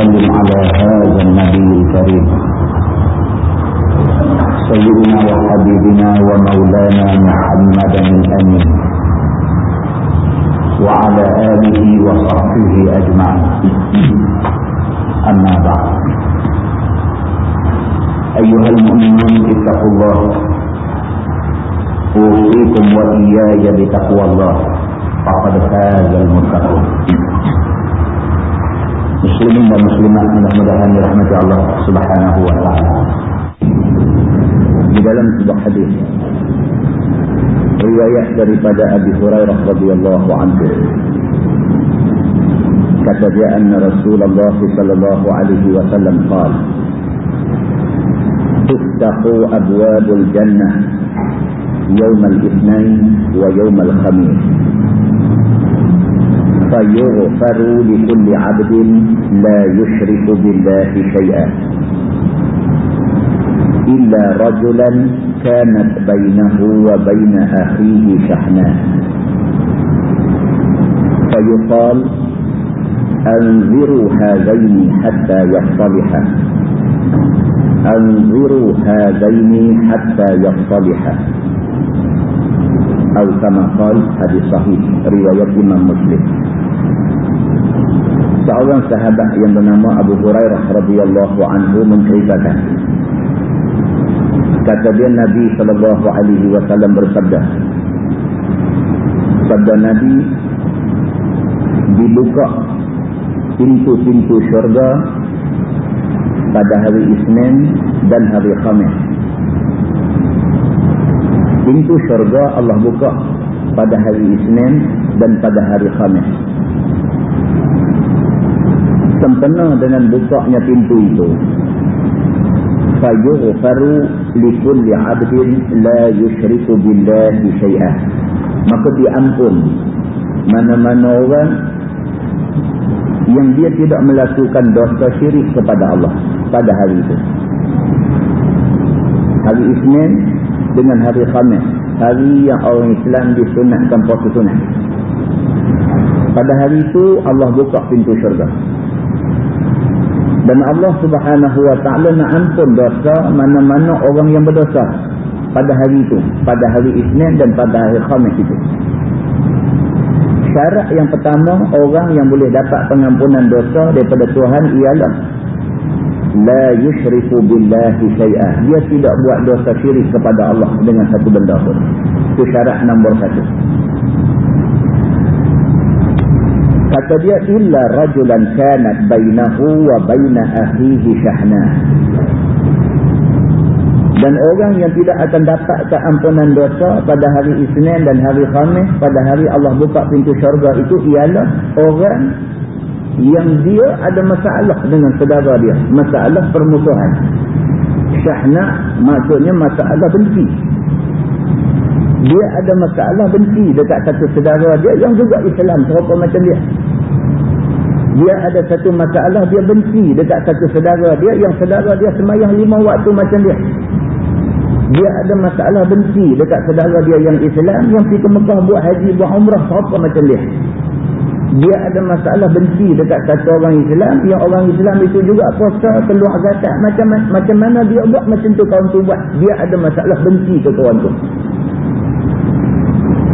ونسلم على هذا النبي الكريم. سيدنا وحبيبنا ومولانا محمدا الأمين. وعلى آله وصحبه أجمعين. أما بعد. أيها المؤمنون اتقوا الله. أوصيكم وإياي بتقوى الله. فقد فاز المتقون. Muslimin dan muslimat mudah-mudahan dirahmati Allah Subhanahu wa taala. Di dalam sebuah hadis riwayat daripada Abi Hurairah radhiyallahu anhu kata dia anna Rasulullah sallallahu alaihi wasallam qala tuftahu abwabul jannah يوم الاثنين ويوم الخميس فيغفر لكل عبد لا يشرك بالله شيئا. إلا رجلا كانت بينه وبين أخيه شحناء. فيقال أنذروا هذين حتى يصطلحا. أنذروا هذين حتى يصطلحا. أو كما قال hadis sahih riwayat Imam Muslim seorang sahabat yang bernama Abu Hurairah radhiyallahu anhu menceritakan kata dia Nabi sallallahu alaihi wasallam bersabda sabda Nabi dibuka pintu-pintu syurga pada hari Isnin dan hari Khamis pintu syurga Allah buka pada hari Isnin dan pada hari Khamis. Sempena dengan bukanya pintu itu. Fayughfaru likulli 'abdin la yushriku billahi syai'an. Maka diampun mana-mana orang yang dia tidak melakukan dosa syirik kepada Allah pada hari itu. Hari Isnin dengan hari Khamis. Hari yang orang Islam disunatkan puasa sunat. Pada hari itu Allah buka pintu syurga. Dan Allah subhanahu wa ta'ala nak ampun dosa mana-mana orang yang berdosa. Pada hari itu. Pada hari Isnin dan pada hari Khamis itu. Syarat yang pertama orang yang boleh dapat pengampunan dosa daripada Tuhan ialah la yushriku billahi syai'ah. Dia tidak buat dosa syirik kepada Allah dengan satu benda pun. Itu syarat nombor satu. Kata dia illa rajulan kanat bainahu wa baina akhihi syahna. Dan orang yang tidak akan dapat keampunan dosa pada hari Isnin dan hari Khamis, pada hari Allah buka pintu syurga itu ialah orang yang dia ada masalah dengan saudara dia. Masalah permusuhan. Syahna maksudnya masalah benci. Dia ada masalah benci dekat satu saudara dia yang juga Islam serupa macam dia. Dia ada satu masalah dia benci dekat satu saudara dia yang saudara dia semayang lima waktu macam dia. Dia ada masalah benci dekat saudara dia yang Islam yang pergi ke Mekah buat haji buat umrah serupa macam dia. Dia ada masalah benci dekat satu orang Islam yang orang Islam itu juga puasa keluar zakat macam macam mana dia buat macam tu kawan tu buat. Dia ada masalah benci ke kawan tu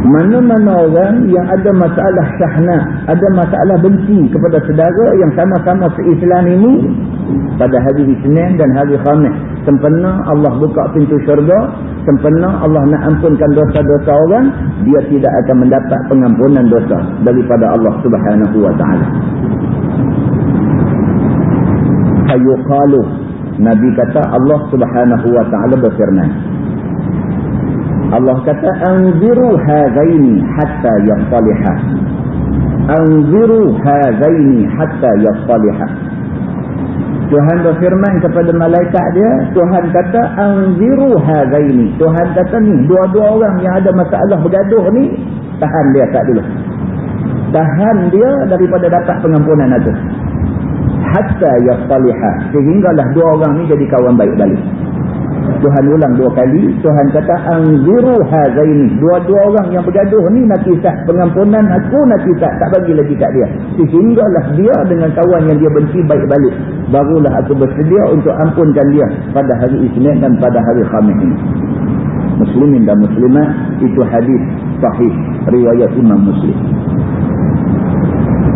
mana-mana orang yang ada masalah syahna ada masalah benci kepada saudara yang sama-sama se-Islam ini pada hari Isnin dan hari Khamis sempena Allah buka pintu syurga sempena Allah nak ampunkan dosa-dosa orang dia tidak akan mendapat pengampunan dosa daripada Allah subhanahu wa ta'ala. Fayuqalu Nabi kata Allah subhanahu wa ta'ala berfirman Allah kata anziru hadaini hatta yastaliha anziru hadaini hatta yastaliha Tuhan berfirman kepada malaikat dia, Tuhan kata, Anziru hazaini. Tuhan kata ni, dua-dua orang yang ada masalah bergaduh ni, tahan dia tak dulu. Tahan dia daripada dapat pengampunan itu. Hatta yastalihah. Sehinggalah dua orang ni jadi kawan baik balik. Tuhan ulang dua kali. Tuhan kata, Anziru hazaini. Dua-dua orang yang bergaduh ni nak kisah pengampunan aku nak kisah. Tak bagi lagi kat dia. Sehinggalah dia dengan kawan yang dia benci baik balik. Barulah aku bersedia untuk ampunkan dia pada hari Isnin dan pada hari Khamis ini. Muslimin dan Muslimah itu hadis sahih riwayat Imam Muslim.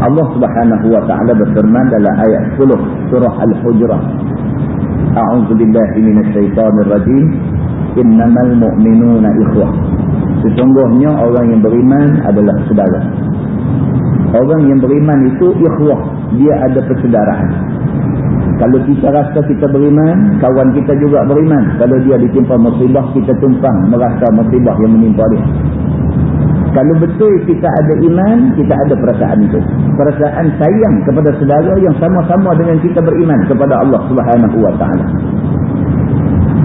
Allah Subhanahu wa taala berfirman dalam ayat 10 surah Al-Hujurat A'udzu billahi minasyaitonir rajim. Innamal mu'minuna ikhwah. Sesungguhnya orang yang beriman adalah saudara. Orang yang beriman itu ikhwah, dia ada persaudaraan. Kalau kita rasa kita beriman, kawan kita juga beriman. Kalau dia ditimpa musibah, kita tumpang merasa musibah yang menimpa dia. Kalau betul kita ada iman, kita ada perasaan itu. Perasaan sayang kepada saudara yang sama-sama dengan kita beriman kepada Allah Subhanahu wa taala.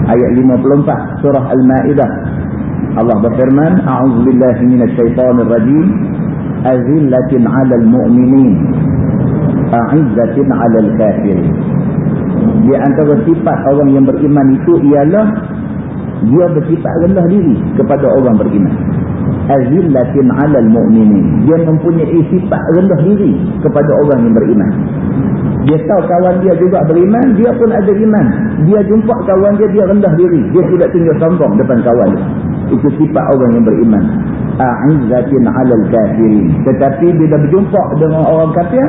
Ayat 54 surah Al-Maidah. Allah berfirman, "A'udzu billahi minasyaitonir rajim. Azillatin 'alal mu'minin, a'izzatin 'alal kafirin." Di antara sifat orang yang beriman itu ialah dia bersifat rendah diri kepada orang beriman azillatin 'alal mu'minin. Dia mempunyai sifat rendah diri kepada orang yang beriman. Dia tahu kawan dia juga beriman, dia pun ada iman. Dia jumpa kawan dia, dia rendah diri. Dia tidak tunjuk sombong depan kawan dia. Itu sifat orang yang beriman. A'izzatin 'alal kafirin. Tetapi bila berjumpa dengan orang kafir,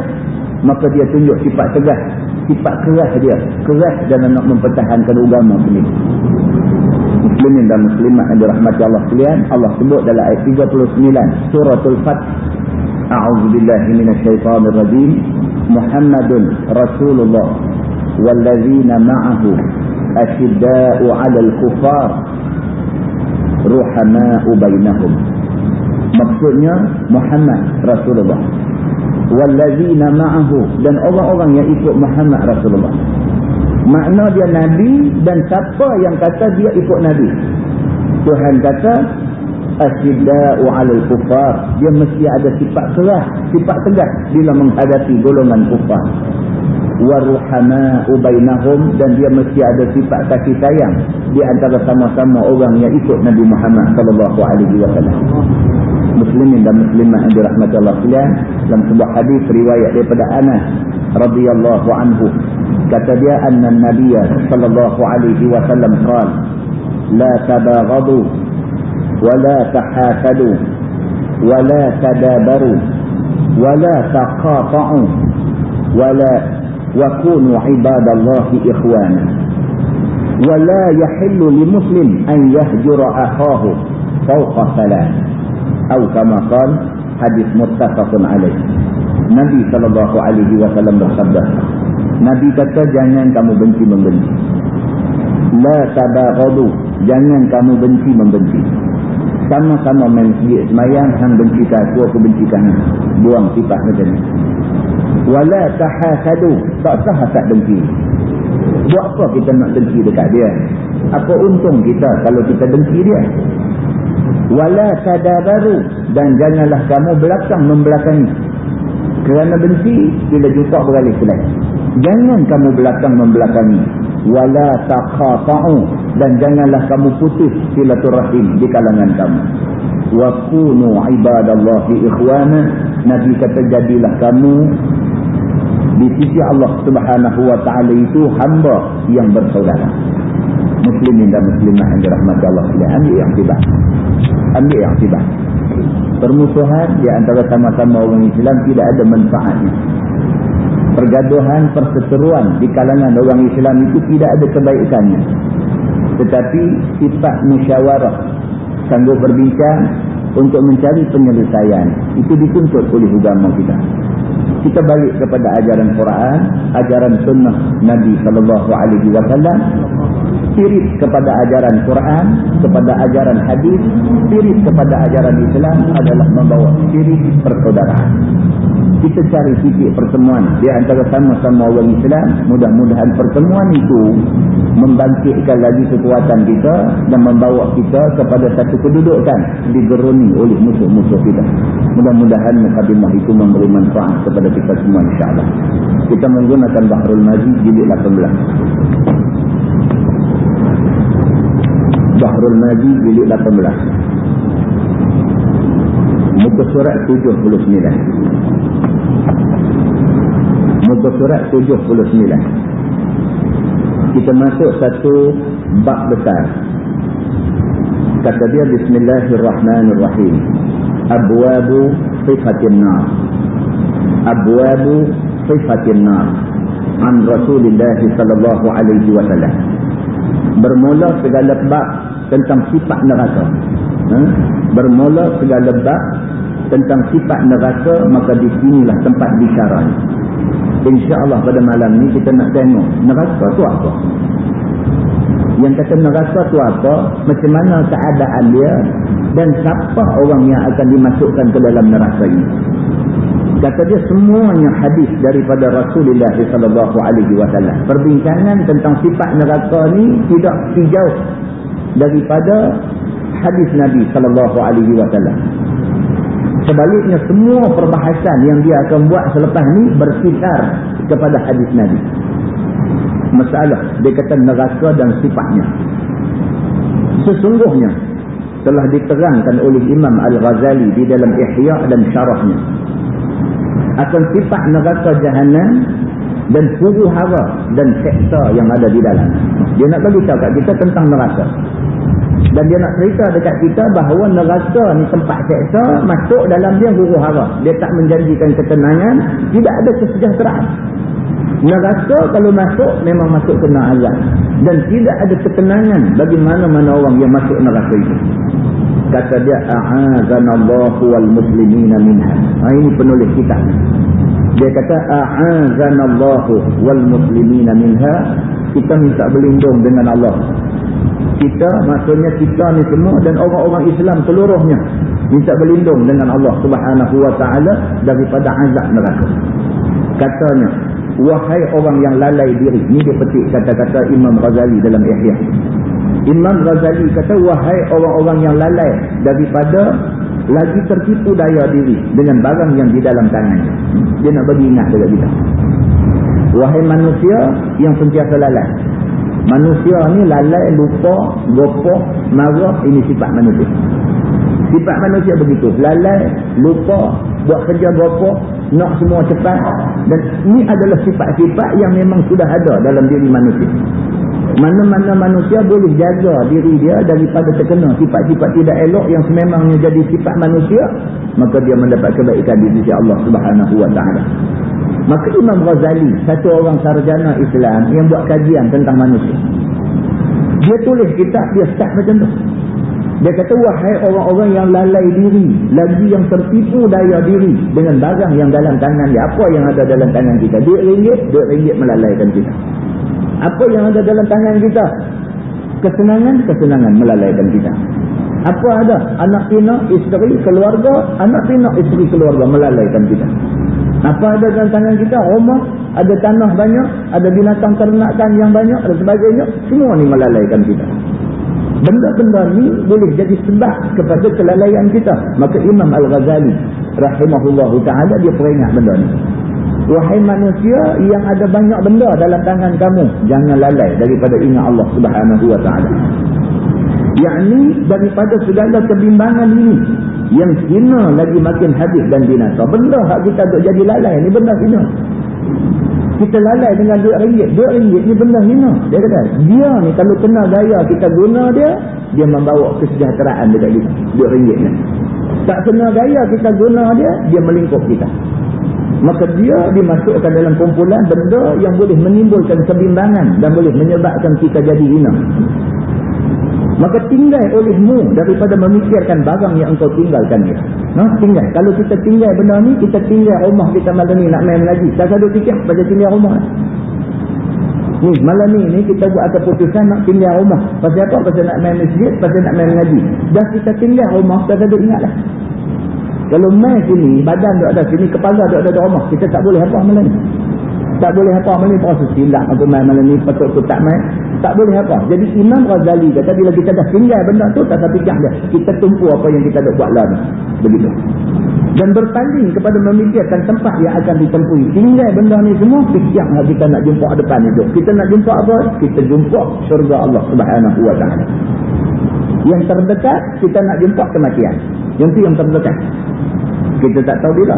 maka dia tunjuk sifat tegas, sifat keras dia, keras dalam nak mempertahankan agama sendiri muslimin dan muslimat yang dirahmati Allah sekalian Allah sebut dalam ayat 39 suratul fath. A'udzu billahi minasyaitonir rajim muhammadun rasulullah wallazina ma'ahu asyidda'u 'alal kufar ruhama'u bainahum. Maksudnya Muhammad Rasulullah. Wallazina ma'ahu dan orang-orang yang ikut Muhammad Rasulullah makna dia Nabi dan siapa yang kata dia ikut Nabi. Tuhan kata, kufar. Dia mesti ada sifat keras, sifat tegas bila menghadapi golongan kufar. Waruhama'u bainahum. Dan dia mesti ada sifat kasih sayang di antara sama-sama orang yang ikut Nabi Muhammad SAW. Muslimin dan Muslimah yang dirahmati Allah sekalian dalam sebuah hadis riwayat daripada Anas radhiyallahu anhu kata dia anna nabiyya sallallahu alaihi wasallam qala la tabaghadu wa la tahasadu wa la tadabaru wa la taqata'u wa la wa kunu ibadallahi ikhwana yahillu li muslim an yahjura akhahu fawqa salat atau kama qala hadis muttafaqun alaih Nabi sallallahu alaihi wasallam bersabda Nabi kata jangan kamu benci membenci. La tabaghadu, jangan kamu benci membenci. Sama-sama main sijik semayang, hang bencikan aku, aku bencikan Buang sifat macam ni. Wala tahasadu, tak sah tak benci. Buat apa kita nak benci dekat dia? Apa untung kita kalau kita benci dia? Wala tadabaru, dan janganlah kamu belakang membelakangi. Kerana benci, bila jumpa beralih selain. Jangan kamu belakang membelakangi. Wala taqata'u. Dan janganlah kamu putus silaturahim di kalangan kamu. Wa kunu ibadallahi ikhwana. Nabi kata jadilah kamu di sisi Allah subhanahu wa ta'ala itu hamba yang bersaudara. Muslimin dan muslimah yang dirahmati Allah. Ambil yang tiba. Ambil tiba. Permusuhan di antara sama-sama orang Islam tidak ada manfaatnya pergaduhan, perseteruan di kalangan orang Islam itu tidak ada kebaikannya. Tetapi sifat musyawarah, sanggup berbincang untuk mencari penyelesaian, itu dituntut oleh agama kita. Kita balik kepada ajaran Quran, ajaran sunnah Nabi sallallahu alaihi wasallam. Spirit kepada ajaran Quran, kepada ajaran hadis, spirit kepada ajaran Islam adalah membawa spirit persaudaraan. Kita cari titik pertemuan. Di antara sama-sama orang Islam mudah-mudahan pertemuan itu membangkitkan lagi kekuatan kita dan membawa kita kepada satu kedudukan digeruni oleh musuh-musuh kita. Mudah-mudahan mukadimah itu memberi manfaat kepada kita semua insyaAllah kita menggunakan Bahrul Majid jilid 18 Bahrul Majid jilid 18 muka surat 79 muka surat 79 kita masuk satu bab besar. Kata dia bismillahirrahmanirrahim. Abwabu sifatin nar. Abwabu sifatin nar. An rasulillah sallallahu alaihi wasallam. Bermula segala bab tentang sifat neraka ha? bermula segala bab tentang sifat neraka maka di sinilah tempat bicara InsyaAllah pada malam ni kita nak tengok neraka tu apa. Yang kata neraka tu apa, macam mana keadaan dia dan siapa orang yang akan dimasukkan ke dalam neraka ini. Kata dia semuanya hadis daripada Rasulullah SAW. Perbincangan tentang sifat neraka ni tidak sejauh daripada hadis Nabi SAW. Sebaliknya semua perbahasan yang dia akan buat selepas ni berkisar kepada hadis Nabi. Masalah dia kata neraka dan sifatnya. Sesungguhnya telah diterangkan oleh Imam Al-Ghazali di dalam Ihya dan Syarahnya. Akan sifat neraka jahanam dan huru hara dan seksa yang ada di dalam. Dia nak beritahu kat kita tentang neraka. Dan dia nak cerita dekat kita bahawa neraka ni tempat seksa masuk dalam dia huru hara. Dia tak menjanjikan ketenangan, tidak ada kesejahteraan. Neraka kalau masuk memang masuk kena azab. Dan tidak ada ketenangan bagi mana-mana orang yang masuk neraka itu. Kata dia, A'azanallahu wal muslimina minha. Ha, ini penulis kitab. Dia kata, A'azanallahu wal muslimina minha. Kita minta berlindung dengan Allah kita maksudnya kita ni semua dan orang-orang Islam seluruhnya minta berlindung dengan Allah Subhanahu wa taala daripada azab neraka. Katanya, wahai orang yang lalai diri. Ni dia petik kata-kata Imam Ghazali dalam Ihya. Imam Ghazali kata wahai orang-orang yang lalai daripada lagi tertipu daya diri dengan barang yang di dalam tangannya. Dia nak bagi ingat dekat kita. Wahai manusia yang sentiasa lalai Manusia ni lalai, lupa, gopok, marah, ini sifat manusia. Sifat manusia begitu. Lalai, lupa, buat kerja gopok, nak semua cepat. Dan ini adalah sifat-sifat yang memang sudah ada dalam diri manusia. Mana-mana manusia boleh jaga diri dia daripada terkena sifat-sifat tidak elok yang sememangnya jadi sifat manusia. Maka dia mendapat kebaikan di sisi Allah subhanahu wa ta'ala. Maka Imam Ghazali, satu orang sarjana Islam yang buat kajian tentang manusia. Dia tulis kitab, dia start macam tu. Dia kata, wahai orang-orang yang lalai diri, lagi yang tertipu daya diri dengan barang yang dalam tangan dia. Apa yang ada dalam tangan kita? Duit ringgit, duit ringgit melalaikan kita. Apa yang ada dalam tangan kita? Kesenangan, kesenangan melalaikan kita. Apa ada? Anak pinak, isteri, keluarga, anak pinak, isteri, keluarga melalaikan kita. Apa ada dalam tangan kita? Rumah, ada tanah banyak, ada binatang ternakan yang banyak dan sebagainya. Semua ni melalaikan kita. Benda-benda ni boleh jadi sebab kepada kelalaian kita. Maka Imam Al-Ghazali rahimahullah ta'ala dia peringat benda ni. Wahai manusia yang ada banyak benda dalam tangan kamu. Jangan lalai daripada ingat Allah subhanahu wa ta'ala. Yang ni daripada segala kebimbangan ini yang hina lagi makin habis dan binasa. Benda hak kita duk jadi lalai ni benda hina. Kita lalai dengan duit ringgit. Duit ringgit ni benda hina. Dia kata, dia ni kalau kena gaya kita guna dia, dia membawa kesejahteraan dekat kita. Duit ringgit ni. Tak kena gaya kita guna dia, dia melingkup kita. Maka dia dimasukkan dalam kumpulan benda yang boleh menimbulkan kebimbangan dan boleh menyebabkan kita jadi hina. Maka tinggal olehmu daripada memikirkan barang yang engkau tinggalkan dia. Nah, tinggal. Kalau kita tinggal benda ni, kita tinggal rumah kita malam ni nak main lagi. Tak ada fikir pada tinggal rumah. Ni, malam ni, ni kita buat keputusan nak tinggal rumah. Pasal apa? Pasal nak main masjid, pasal nak main lagi. Dah kita tinggal rumah, tak ada ingatlah. Kalau main sini, badan duduk ada sini, kepala duduk ada di rumah. Kita tak boleh apa malam ni. Tak boleh apa malam ni. Proses silap aku main malam ni. Patut aku tak main. Tak boleh apa. Jadi Imam Ghazali kata bila kita dah tinggal benda tu, tak sampai fikir dia. Kita tumpu apa yang kita dah buat lah. Begitu. Dan bertanding kepada memikirkan tempat yang akan ditempuhi. Tinggal benda ni semua, fikir kita nak jumpa depan itu. Kita nak jumpa apa? Kita jumpa syurga Allah subhanahu wa ta'ala. Yang terdekat, kita nak jumpa kematian. Yang itu yang terdekat. Kita tak tahu bila.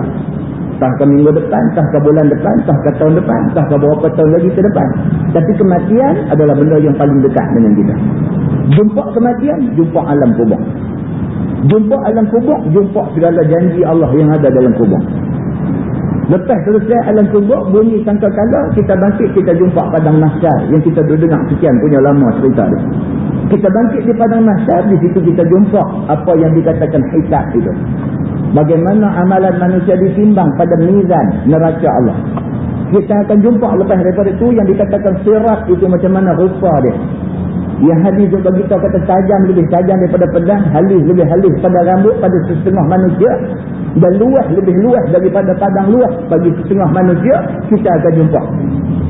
Ke minggu depan, ke bulan depan, ke tahun depan, ke berapa tahun lagi ke depan. Tapi kematian adalah benda yang paling dekat dengan kita. Jumpa kematian, jumpa alam kubur. Jumpa alam kubur, jumpa segala janji Allah yang ada dalam kubur. Lepas selesai alam kubur, bunyi sangka kala, kita bangkit, kita jumpa padang masyar yang kita dengar sekian punya lama cerita dia. Kita bangkit di padang masyar, di situ kita jumpa apa yang dikatakan hisab itu. Bagaimana amalan manusia ditimbang pada mizan neraca Allah. Kita akan jumpa lepas daripada itu yang dikatakan sirat itu macam mana rupa dia. Yang hadis bagi kita kata tajam lebih tajam daripada pedang, halus lebih halus pada rambut pada setengah manusia dan luas lebih luas daripada padang luas bagi setengah manusia, kita akan jumpa.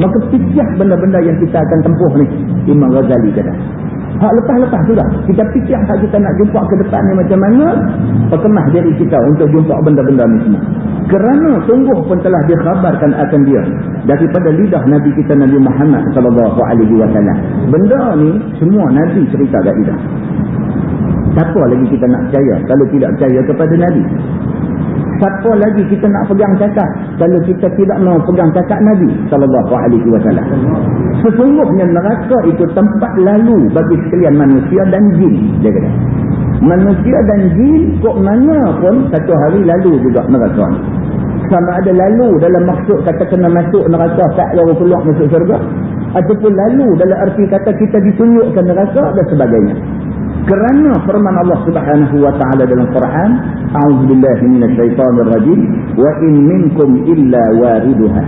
Maka fikir benda-benda yang kita akan tempuh ni. Imam Ghazali kata. Hak lepas-lepas tu dah. Kita fikir hak kita nak jumpa ke depan ni macam mana. Perkemah diri kita untuk jumpa benda-benda ni semua. Kerana sungguh pun telah dikhabarkan akan dia. Daripada lidah Nabi kita Nabi Muhammad SAW. Benda ni semua Nabi cerita kat kita. Siapa lagi kita nak percaya kalau tidak percaya kepada Nabi. Siapa lagi kita nak pegang cakap kalau kita tidak mau pegang cakap Nabi sallallahu alaihi wasallam. Sesungguhnya neraka itu tempat lalu bagi sekalian manusia dan jin, dia kata. Manusia dan jin kok mana pun satu hari lalu juga neraka. Sama ada lalu dalam maksud kata kena masuk neraka tak lalu keluar masuk syurga ataupun lalu dalam arti kata kita ditunjukkan neraka dan sebagainya. Kerana firman Allah Subhanahu wa taala dalam Quran, A'udzubillahi minasyaitonir rajim, wa in minkum illa wariduha.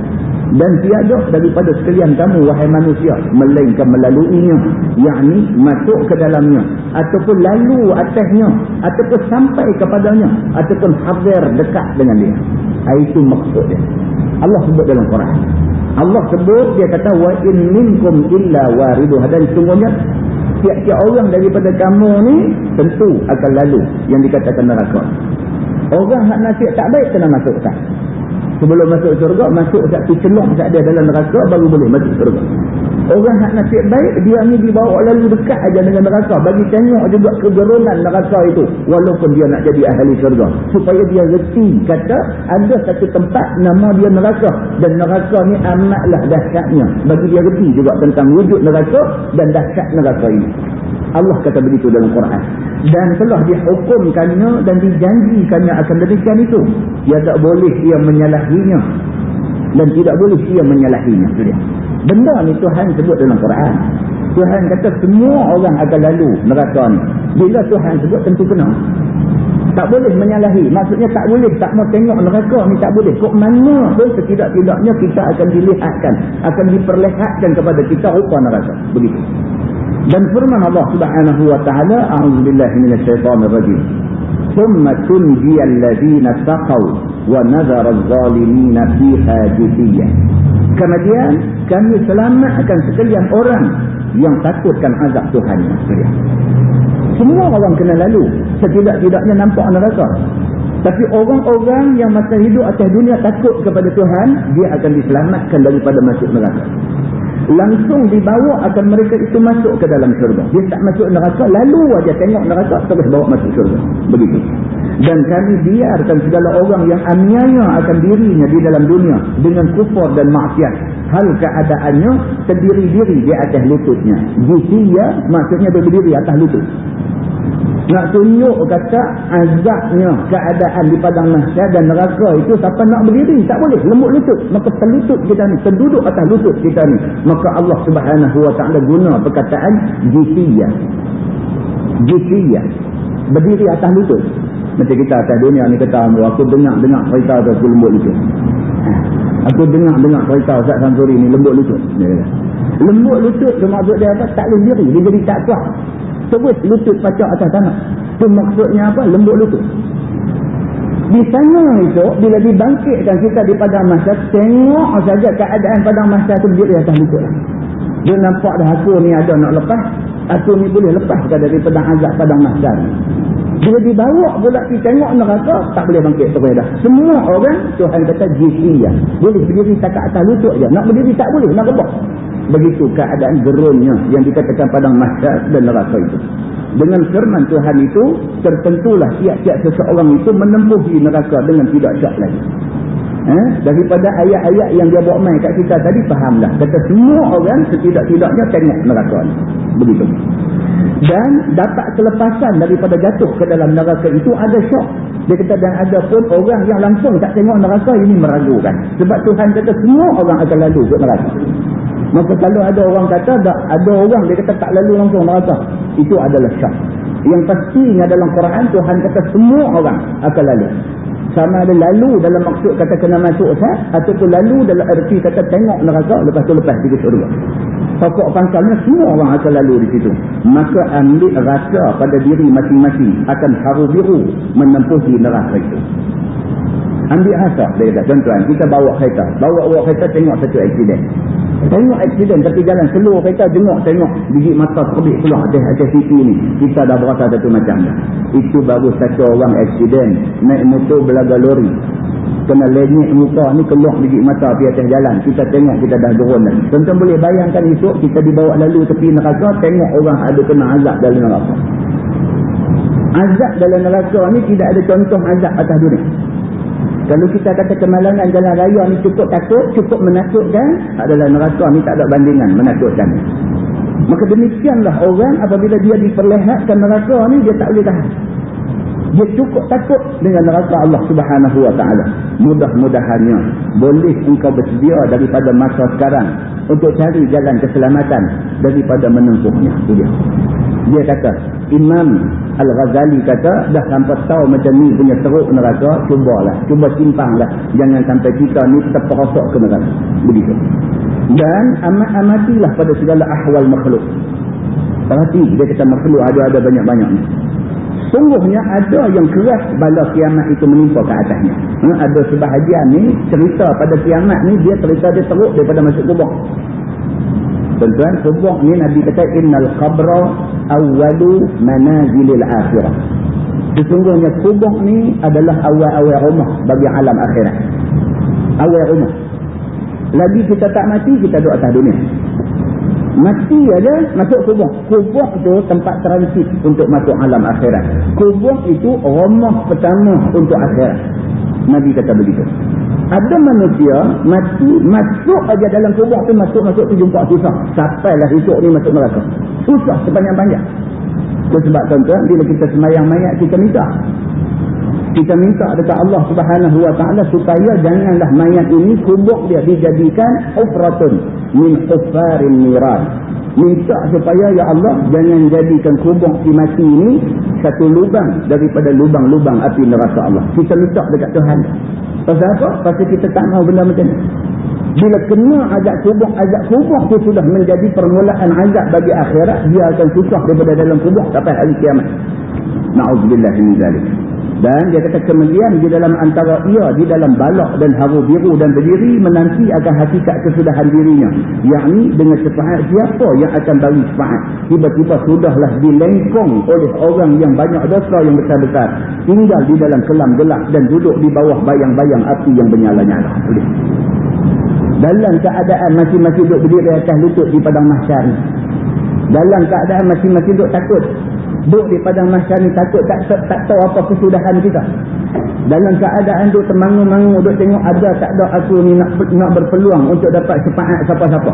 Dan tiada daripada sekalian kamu wahai manusia melainkan melaluinya, yakni masuk ke dalamnya ataupun lalu atasnya ataupun sampai kepadanya ataupun hadir dekat dengan dia. Itu maksudnya. Allah sebut dalam Quran. Allah sebut dia kata wa in minkum illa wariduha dan sungguhnya tiap-tiap orang daripada kamu ni tentu akan lalu yang dikatakan neraka. Orang hak nasib tak baik kena masuk tak? Sebelum masuk surga, masuk satu celok tak dia dalam neraka baru boleh masuk surga. Orang hak nasib baik, dia ni dibawa lalu dekat aja dengan neraka. Bagi tengok juga kegerunan neraka itu. Walaupun dia nak jadi ahli surga. Supaya dia reti kata ada satu tempat nama dia neraka. Dan neraka ni amatlah dahsyatnya. Bagi dia reti juga tentang wujud neraka dan dahsyat neraka ini. Allah kata begitu dalam Quran. Dan telah dihukumkannya dan dijanjikannya akan demikian itu. Dia tak boleh ia menyalahinya. Dan tidak boleh ia menyalahinya. Itu dia. Benda ni Tuhan sebut dalam Quran. Tuhan kata semua orang akan lalu neraka ni. Bila Tuhan sebut tentu kena. Tak boleh menyalahi. Maksudnya tak boleh tak mau tengok neraka ni tak boleh. Kok mana pun setidak-tidaknya kita akan dilihatkan. Akan diperlihatkan kepada kita rupa neraka. Begitu. Dan firman Allah subhanahu wa ta'ala. A'udzubillahi minasyaitanirrajim. ثم تنجي الذين اتقوا ونذر الظالمين فيها جثيا kemudian kami selamatkan sekalian orang yang takutkan azab Tuhan semua orang kena lalu setidak-tidaknya nampak neraka tapi orang-orang yang masa hidup atas dunia takut kepada Tuhan dia akan diselamatkan daripada masuk neraka langsung dibawa akan mereka itu masuk ke dalam syurga. Dia tak masuk neraka, lalu aja tengok neraka, terus bawa masuk syurga. Begitu. Dan kami biarkan segala orang yang aniaya akan dirinya di dalam dunia dengan kufur dan maksiat. Hal keadaannya terdiri-diri di atas lututnya. Jisiya maksudnya berdiri atas lutut. Nak tunjuk kata azabnya keadaan di padang mahsyar dan neraka itu siapa nak berdiri? Tak boleh. Lembut lutut. Maka terlutut kita ni terduduk atas lutut kita ni. Maka Allah Subhanahu wa taala guna perkataan jisiya jisiya berdiri atas lutut macam kita atas dunia ni kata aku dengar-dengar cerita tu aku lembut lutut aku dengar-dengar cerita Ustaz Sansuri ni lembut lutut lembut lutut tu maksud dia apa tak boleh diri dia jadi tak kuat terus lutut pacak atas tanah. Itu maksudnya apa? Lembut lutut. Di sana itu, bila dibangkitkan kita di padang mahsyar, tengok saja keadaan padang mahsyar itu berdiri atas lutut. Dia nampak dah aku ni ada nak lepas, aku ni boleh lepaskan dari pedang azab padang mahsyar. Bila dibawa pula pergi tengok neraka, tak boleh bangkit terus dah. Semua orang, Tuhan kata jisiyah. Boleh berdiri tak atas lutut je. Nak berdiri tak boleh, nak rebah. Begitu keadaan gerunnya yang dikatakan padang masyarakat dan neraka itu. Dengan firman Tuhan itu, tertentulah tiap-tiap seseorang itu menempuhi neraka dengan tidak syak lagi. Eh? Daripada ayat-ayat yang dia buat main kat kita tadi, fahamlah. Kata semua orang setidak-tidaknya tengok neraka ni. Begitu. Dan dapat kelepasan daripada jatuh ke dalam neraka itu ada syok. Dia kata dan ada pun orang yang langsung tak tengok neraka ini meragukan. Sebab Tuhan kata semua orang akan lalu ke neraka. Maka kalau ada orang kata, tak, ada orang dia kata tak lalu langsung neraka. Itu adalah syak. Yang pastinya dalam Quran, Tuhan kata semua orang akan lalu. Sama ada lalu dalam maksud kata kena masuk sah, ataupun lalu dalam erti kata tengok neraka, lepas tu lepas pergi surga. Pokok pangkalnya semua orang akan lalu di situ. Maka ambil rasa pada diri masing-masing akan haru biru menempuhi neraka itu. Ambil rasa, dia kata, tuan-tuan, kita bawa kereta. Bawa-bawa kereta tengok satu aksiden. Tengok aksiden tapi jalan seluruh kereta jenguk tengok biji mata terbit keluar atas atas sisi ni. Kita dah berasa satu macam dah. Itu baru satu orang aksiden naik motor belaga lori. Kena lenyek muka ni keluar biji mata pergi atas jalan. Kita tengok kita dah turun. Tentu boleh bayangkan esok kita dibawa lalu tepi neraka tengok orang ada kena azab dalam neraka. Azab dalam neraka ni tidak ada contoh azab atas dunia. Kalau kita kata kemalangan jalan raya ni cukup takut, cukup menakutkan, adalah neraka ni tak ada bandingan menakutkan. Maka demikianlah orang apabila dia diperlihatkan neraka ni, dia tak boleh tahan. Dia cukup takut dengan neraka Allah subhanahu wa ta'ala. Mudah-mudahannya boleh engkau bersedia daripada masa sekarang untuk cari jalan keselamatan daripada menempuhnya. Dia. Dia kata, Imam Al-Ghazali kata, dah sampai tahu macam ni punya teruk neraka, cubalah. Cuba simpanglah. Jangan sampai kita ni terperosok ke neraka. Begitu. Dan amat-amatilah pada segala ahwal makhluk. Perhati, dia kata makhluk ada-ada banyak-banyak ni. Sungguhnya ada yang keras bala kiamat itu menimpa ke atasnya. Ha, ada sebahagian ni cerita pada kiamat ni dia cerita dia teruk daripada masuk kubur. Tuan-tuan, kubur ni Nabi kata innal qabra awwalu manazilil akhirah. Sesungguhnya kubur ni adalah awal-awal rumah bagi alam akhirat. Awal rumah. Lagi kita tak mati, kita duduk atas dunia. Mati aja masuk kubur. Kubur itu tempat transit untuk masuk alam akhirat. Kubur itu rumah pertama untuk akhirat. Nabi kata begitu. Ada manusia mati masuk aja dalam kubur tu masuk-masuk tu jumpa susah. Sampailah esok ni masuk neraka. Susah sepanjang-panjang. Sebab tuan-tuan bila kita semayang mayat kita minta kita minta dekat Allah subhanahu wa ta'ala supaya janganlah mayat ini kubuk dia dijadikan ufratun min ufarin miran minta supaya ya Allah jangan jadikan kubuk si mati ini satu lubang daripada lubang-lubang api neraka Allah. Kita minta dekat Tuhan. Pasal apa? pasal kita tak mahu benda macam ni. Bila kena azab kubur azab kubur tu sudah menjadi permulaan azab bagi akhirat. Dia akan susah daripada dalam kubur sampai hari kiamat. Na'udzubillah min zalik dan dia kata kemudian di dalam antara ia, di dalam balak dan haru biru dan berdiri menanti akan hakikat kesudahan dirinya. Yang dengan syafaat siapa yang akan bagi syafaat? Tiba-tiba sudahlah dilengkong oleh orang yang banyak dosa yang besar-besar. Tinggal di dalam kelam gelap dan duduk di bawah bayang-bayang api yang bernyala-nyala. Dalam keadaan masing-masing duduk berdiri atas lutut di padang mahsyar. Dalam keadaan masing-masing duduk takut duduk di padang masyarakat ni takut tak, tak, tak tahu apa kesudahan kita. Dalam keadaan duduk termangu-mangu duduk tengok ada tak ada aku ni nak, nak berpeluang untuk dapat sepaat siapa-siapa.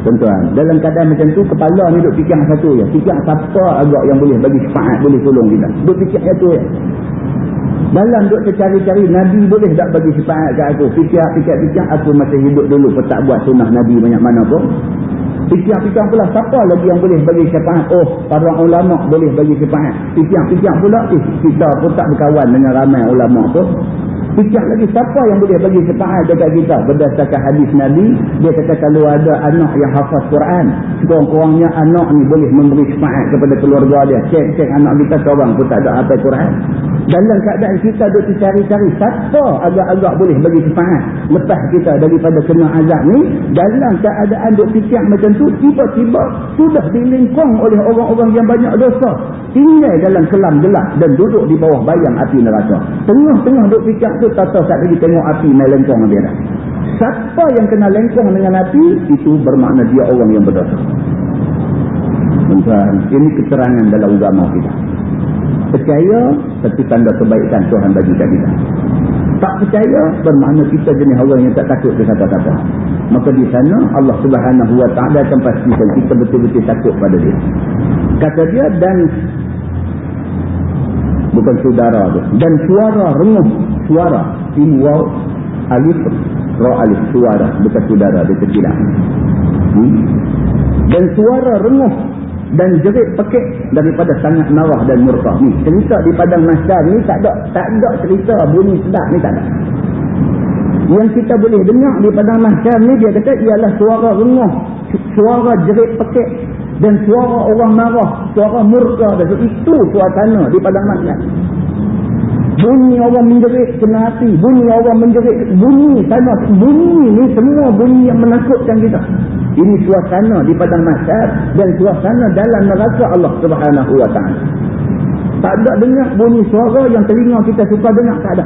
Tuan-tuan dalam keadaan macam tu kepala ni duduk fikir satu je. Fikir siapa agak yang boleh bagi sepaat boleh tolong kita. Duduk fikir satu je. Dalam duduk tercari-cari Nabi boleh tak bagi sepaat ke aku? Fikir-fikir aku masih hidup dulu pun tak buat sunnah Nabi banyak mana pun Fikir-fikir pula siapa lagi yang boleh bagi syafaat? Oh, para ulama boleh bagi syafaat. Fikir-fikir pula, eh, kita pun tak berkawan dengan ramai ulama tu. Fikir lagi siapa yang boleh bagi syafaat dekat kita? Berdasarkan hadis Nabi, dia kata kalau ada anak yang hafaz Quran, sekurang-kurangnya anak ni boleh memberi syafaat kepada keluarga dia. Cek-cek anak kita seorang pun tak ada hafaz Quran. dalam keadaan kita duk cari-cari siapa agak-agak boleh bagi syafaat lepas kita daripada kena azab ni dalam keadaan duk fikir macam tu tiba-tiba sudah dilingkung oleh orang-orang yang banyak dosa tinggal dalam kelam gelap dan duduk di bawah bayang api neraka tengah-tengah duk fikir tu tak tahu tak lagi tengok api main lengkung dia dah. Siapa yang kena lengkung dengan api itu bermakna dia orang yang berdosa. Tuan ini keterangan dalam agama kita. Percaya seperti tanda kebaikan Tuhan bagi kita. Tak percaya bermakna kita jenis orang yang tak takut ke kata-kata. Maka di sana Allah subhanahu wa ta'ala akan pastikan kita betul-betul takut pada dia. Kata dia dan bukan saudara tu dan suara renguh suara. Ini waw alif ra alif suara. Bukan saudara dia tersilap hmm? dan suara renguh dan jerit pekik daripada sangat marah dan murka. Ni cerita di padang masyar ni tak ada tak ada cerita bunyi sedap ni tak ada. Yang kita boleh dengar di padang masyar ni dia kata ialah suara renguh suara jerit pekik dan suara orang marah suara murka. Dan itu suasana di padang masyar bunyi orang menjerit kena hati bunyi orang menjerit bunyi sana bunyi ni semua bunyi yang menakutkan kita ini suasana di padang masyar dan suasana dalam neraka Allah Subhanahu wa taala. Tak ada dengar bunyi suara yang telinga kita suka dengar tak ada.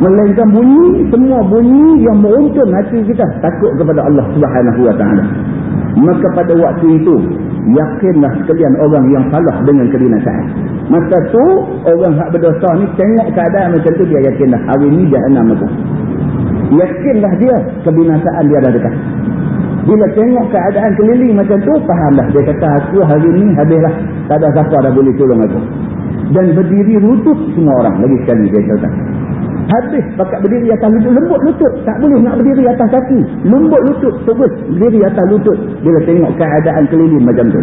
Melainkan bunyi semua bunyi yang meruntun hati kita takut kepada Allah Subhanahu wa taala. Maka pada waktu itu yakinlah sekalian orang yang salah dengan kebinasaan. Masa tu orang hak berdosa ni tengok keadaan macam tu dia yakinlah hari ni jahanam tu. Yakinlah dia kebinasaan dia dah dekat. Bila tengok keadaan keliling macam tu, fahamlah. Dia kata, aku hari ni habislah. Tak ada siapa dah boleh tolong aku. Dan berdiri lutut semua orang. Lagi sekali dia kata. Habis pakat berdiri atas lutut. Lembut lutut. Tak boleh nak berdiri atas kaki. Lembut lutut. Terus berdiri atas lutut. Bila tengok keadaan keliling macam tu.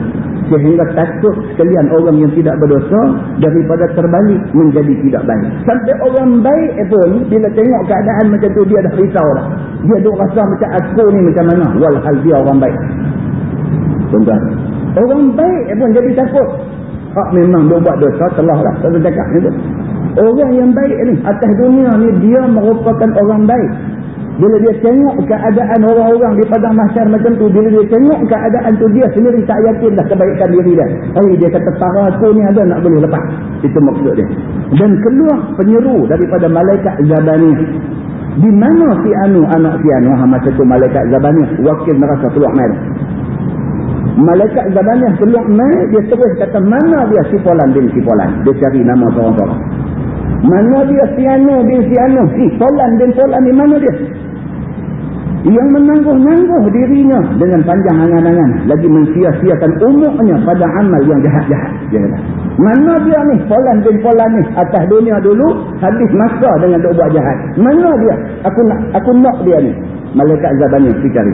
Sehingga takut sekalian orang yang tidak berdosa. Daripada terbalik menjadi tidak baik. Sampai orang baik pun. Bila tengok keadaan macam tu. Dia dah risau dah. Dia duk rasa macam aku ni macam mana. Walhal dia orang baik. Tuan-tuan. Orang baik pun jadi takut. Hak memang dia buat dosa. Telah lah. Tak cakap ni tu. Orang yang baik ni atas dunia ni dia merupakan orang baik. Bila dia tengok keadaan orang-orang di padang mahsyar macam tu, bila dia tengok keadaan tu dia sendiri tak yakin dah kebaikan diri dia. Hari dia kata para aku ni ada nak boleh lepas. Itu maksud dia. Dan keluar penyeru daripada malaikat Zabaniyah. Di mana si Anu anak si Anu ha, masa tu malaikat Zabaniyah wakil neraka keluar mai. Malaikat Zabaniyah keluar mai dia terus kata mana dia si Polan bin si Polan. Dia cari nama seorang-seorang. Mana dia Siano bin Siano? Si Polan bin Polan ni mana dia? Yang menangguh-nangguh dirinya dengan panjang angan-angan. Lagi mensia-siakan umumnya pada amal yang jahat-jahat. Mana dia ni? Polan bin Polan ni. Atas dunia dulu, habis masa dengan duk buat jahat. Mana dia? Aku nak aku nak dia ni. Malaikat Zabani, cari.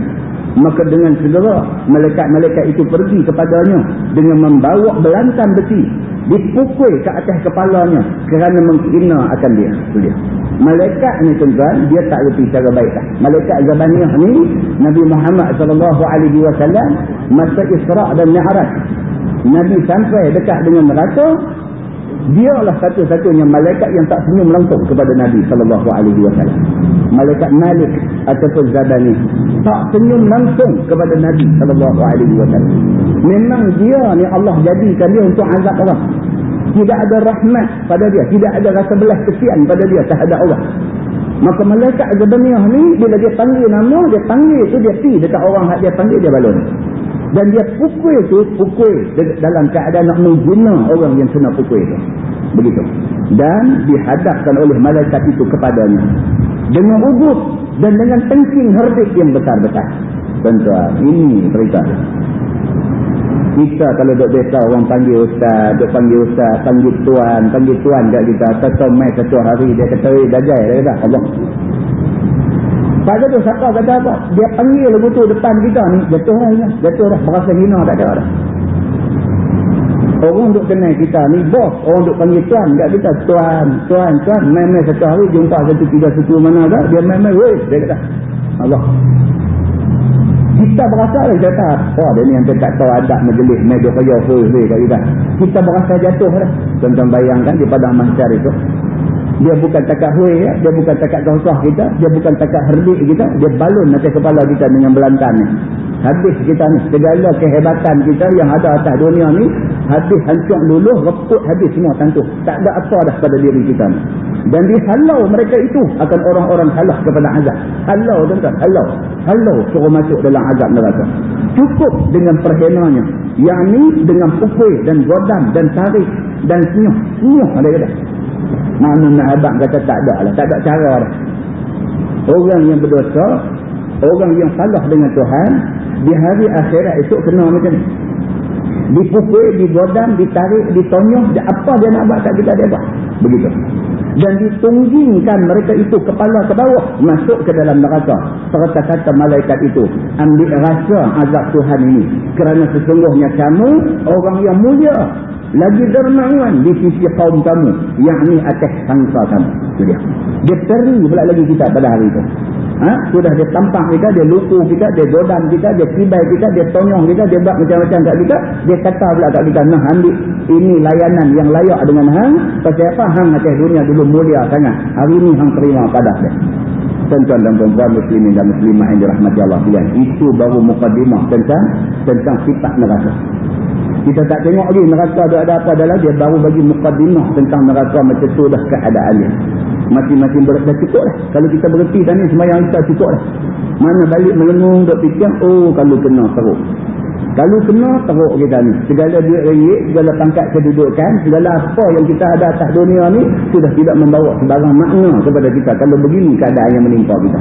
Maka dengan segera, malaikat-malaikat itu pergi kepadanya dengan membawa belantan besi dipukul ke atas kepalanya kerana menghina akan dia. dia. Malaikat ni tuan dia tak reti cara baik tak. Malaikat Zabaniyah ni Nabi Muhammad sallallahu alaihi wasallam masa Isra' dan Mi'raj. Nabi sampai dekat dengan neraka dialah satu-satunya malaikat yang tak senyum langsung kepada Nabi sallallahu alaihi wasallam. Malaikat Malik ataupun Zabani tak senyum langsung kepada Nabi sallallahu alaihi wasallam. Memang dia ni Allah jadikan dia untuk azab orang. Tidak ada rahmat pada dia, tidak ada rasa belas kesian pada dia terhadap Allah. Maka malaikat Zabaniyah ni bila dia panggil nama, dia panggil tu dia pi dekat orang hak dia panggil dia balon dan dia pukul tu pukul dalam keadaan nak mengguna orang yang kena pukul itu begitu. Dan dihadapkan oleh malaikat itu kepadanya. Dengan ubus dan dengan tengking herdik yang besar-besar. Tuan-tuan ini cerita. Kita kalau duk biasa orang panggil ustaz duk panggil ustaz panggil tuan panggil tuan kat kita. Satu mai satu hari dia kata dajai dia kata Allah tak ada tu siapa kata apa. Dia panggil tu depan kita ni. Jatuh lah. Ya. Jatuh dah. Berasa hina tak ada dah. Orang duk kenal kita ni bos. Orang duk panggil tuan kat kita. Tuan, tuan, tuan. Main-main satu hari jumpa satu tiga suku mana dah. Dia main-main. Weh. Dia kata. Allah. kita berasa lah kata oh dia ni yang tak tahu adab majlis meja kaya hui hui kat kita kita berasa jatuh lah tuan-tuan bayangkan di padang mahsyar itu dia bukan takat ya. dia bukan takat kosah kita. Dia bukan takat herdik kita. Dia balun atas kepala kita dengan belantan ni. Habis kita ni segala kehebatan kita yang ada atas dunia ni habis hancur luluh reput habis semua tentu tak ada apa dah pada diri kita ni. Dan dihalau mereka itu akan orang-orang halah kepada azab. Halau tuan-tuan halau. Halau suruh masuk dalam azab neraka. Cukup dengan perhenanya. Yang ni dengan pukul dan godam dan tarik dan senyum. Senyum ada kata mana nak abang kata tak ada lah. Tak ada cara lah orang yang berdosa orang yang salah dengan Tuhan di hari akhirat esok kena macam ni. Dipukul, digodam, ditarik, ditonyong apa dia nak buat tak kita dia buat. Begitu. Dan ditunggingkan mereka itu kepala ke bawah masuk ke dalam neraka. Serta kata malaikat itu ambil rasa azab Tuhan ini. Kerana sesungguhnya kamu orang yang mulia lagi dermawan di sisi kaum kamu yang ini atas bangsa kamu itu dia dia teri pula lagi kita pada hari itu ha? sudah dia tampak kita, dia lupu kita, dia godam kita, dia kibai kita, dia tonyong kita, dia buat macam-macam kat kita, dia kata pula kat kita, nah ambil ini layanan yang layak dengan hang, pasal apa hang atas dunia dulu mulia sangat, hari ini hang terima pada dia. Tuan-tuan dan perempuan muslimin dan muslimah yang dirahmati Allah. Itu baru mukadimah tentang tentang sifat neraka. Kita tak tengok lagi neraka ada apa dalam dia baru bagi mukadimah tentang neraka macam tu dah keadaannya masing-masing ber dah cukup lah. Kalau kita berhenti dan ni semayang kita cukup lah. Mana balik melengung duk fikir, oh kalau kena teruk. Kalau kena teruk kita ni. Segala duit ringgit, segala pangkat kedudukan, segala apa yang kita ada atas dunia ni sudah tidak membawa sebarang makna kepada kita. Kalau begini keadaan yang menimpa kita.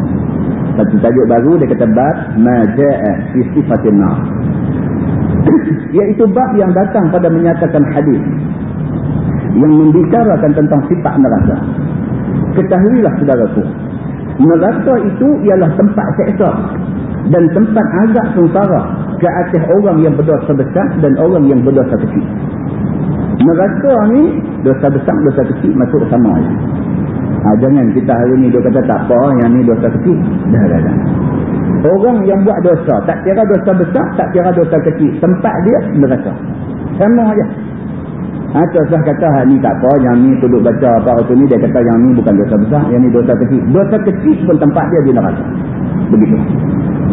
Satu tajuk baru dia kata bab maja'a fi sifatin nar. Iaitu bab yang datang pada menyatakan hadis yang membicarakan tentang sifat neraka. Ketahuilah saudaraku. Neraka itu ialah tempat seksa. Dan tempat agak sengsara ke atas orang yang berdosa besar dan orang yang berdosa kecil. Neraka ni dosa besar, dosa kecil masuk sama. Ha, jangan kita hari ni dia kata tak apa, yang ni dosa kecil. Dah, dah, dah. Orang yang buat dosa, tak kira dosa besar, tak kira dosa kecil. Tempat dia neraka. Sama aja. Ha, Tuan kata hal ni tak apa, yang ni duduk baca apa waktu ni, dia kata yang ni bukan dosa besar, yang ni dosa kecil. Dosa kecil pun tempat dia di neraka. Begitu.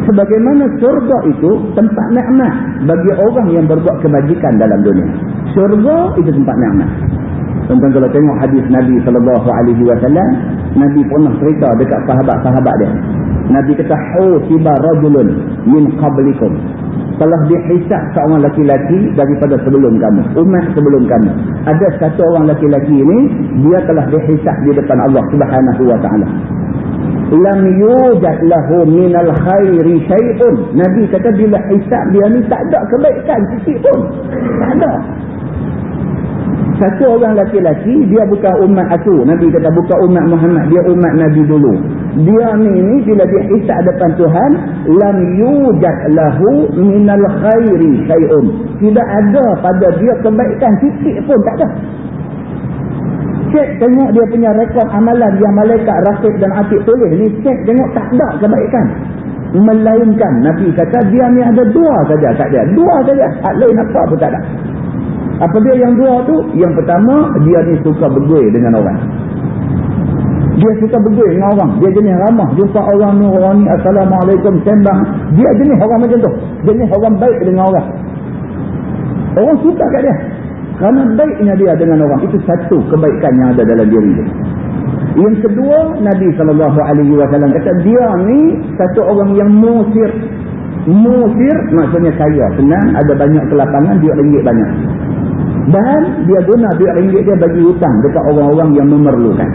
Sebagaimana surga itu tempat nikmat bagi orang yang berbuat kebajikan dalam dunia. Surga itu tempat nikmat. Tentang kalau tengok hadis Nabi SAW, Nabi pernah cerita dekat sahabat-sahabat dia. Nabi kata, Husiba rajulun min qablikum telah dihisap seorang laki-laki daripada sebelum kamu. Umat sebelum kamu. Ada satu orang laki-laki ini, dia telah dihisap di depan Allah subhanahu wa ta'ala. Lam yujad lahu minal khairi syai'un. Nabi kata bila hisap dia ni tak ada kebaikan sikit pun. Tak ada. Satu orang laki-laki, dia bukan umat aku. Nabi kata bukan umat Muhammad. Dia umat Nabi dulu. Dia ni ni bila dia isyak depan Tuhan. Lam yujad lahu minal khairi syai'un. Tidak ada pada dia kebaikan sikit pun. Tak ada. Cek tengok dia punya rekod amalan yang malaikat rasid dan atik tulis ni. Cek tengok tak ada kebaikan. Melainkan Nabi kata dia ni ada dua saja tak dia. Dua saja. Tak lain apa pun tak ada. Apa dia yang dua tu? Yang pertama, dia ni suka bergui dengan orang. Dia suka bergui dengan orang. Dia jenis ramah. Jumpa orang ni, orang ni, Assalamualaikum, sembang. Dia jenis orang macam tu. Jenis orang baik dengan orang. Orang suka kat dia. Kerana baiknya dia dengan orang. Itu satu kebaikan yang ada dalam diri dia. Yang kedua, Nabi SAW kata, dia ni satu orang yang musir. Musir maksudnya kaya. Senang, ada banyak kelapangan, dia ringgit banyak. Dan dia guna duit ringgit dia bagi hutang dekat orang-orang yang memerlukan.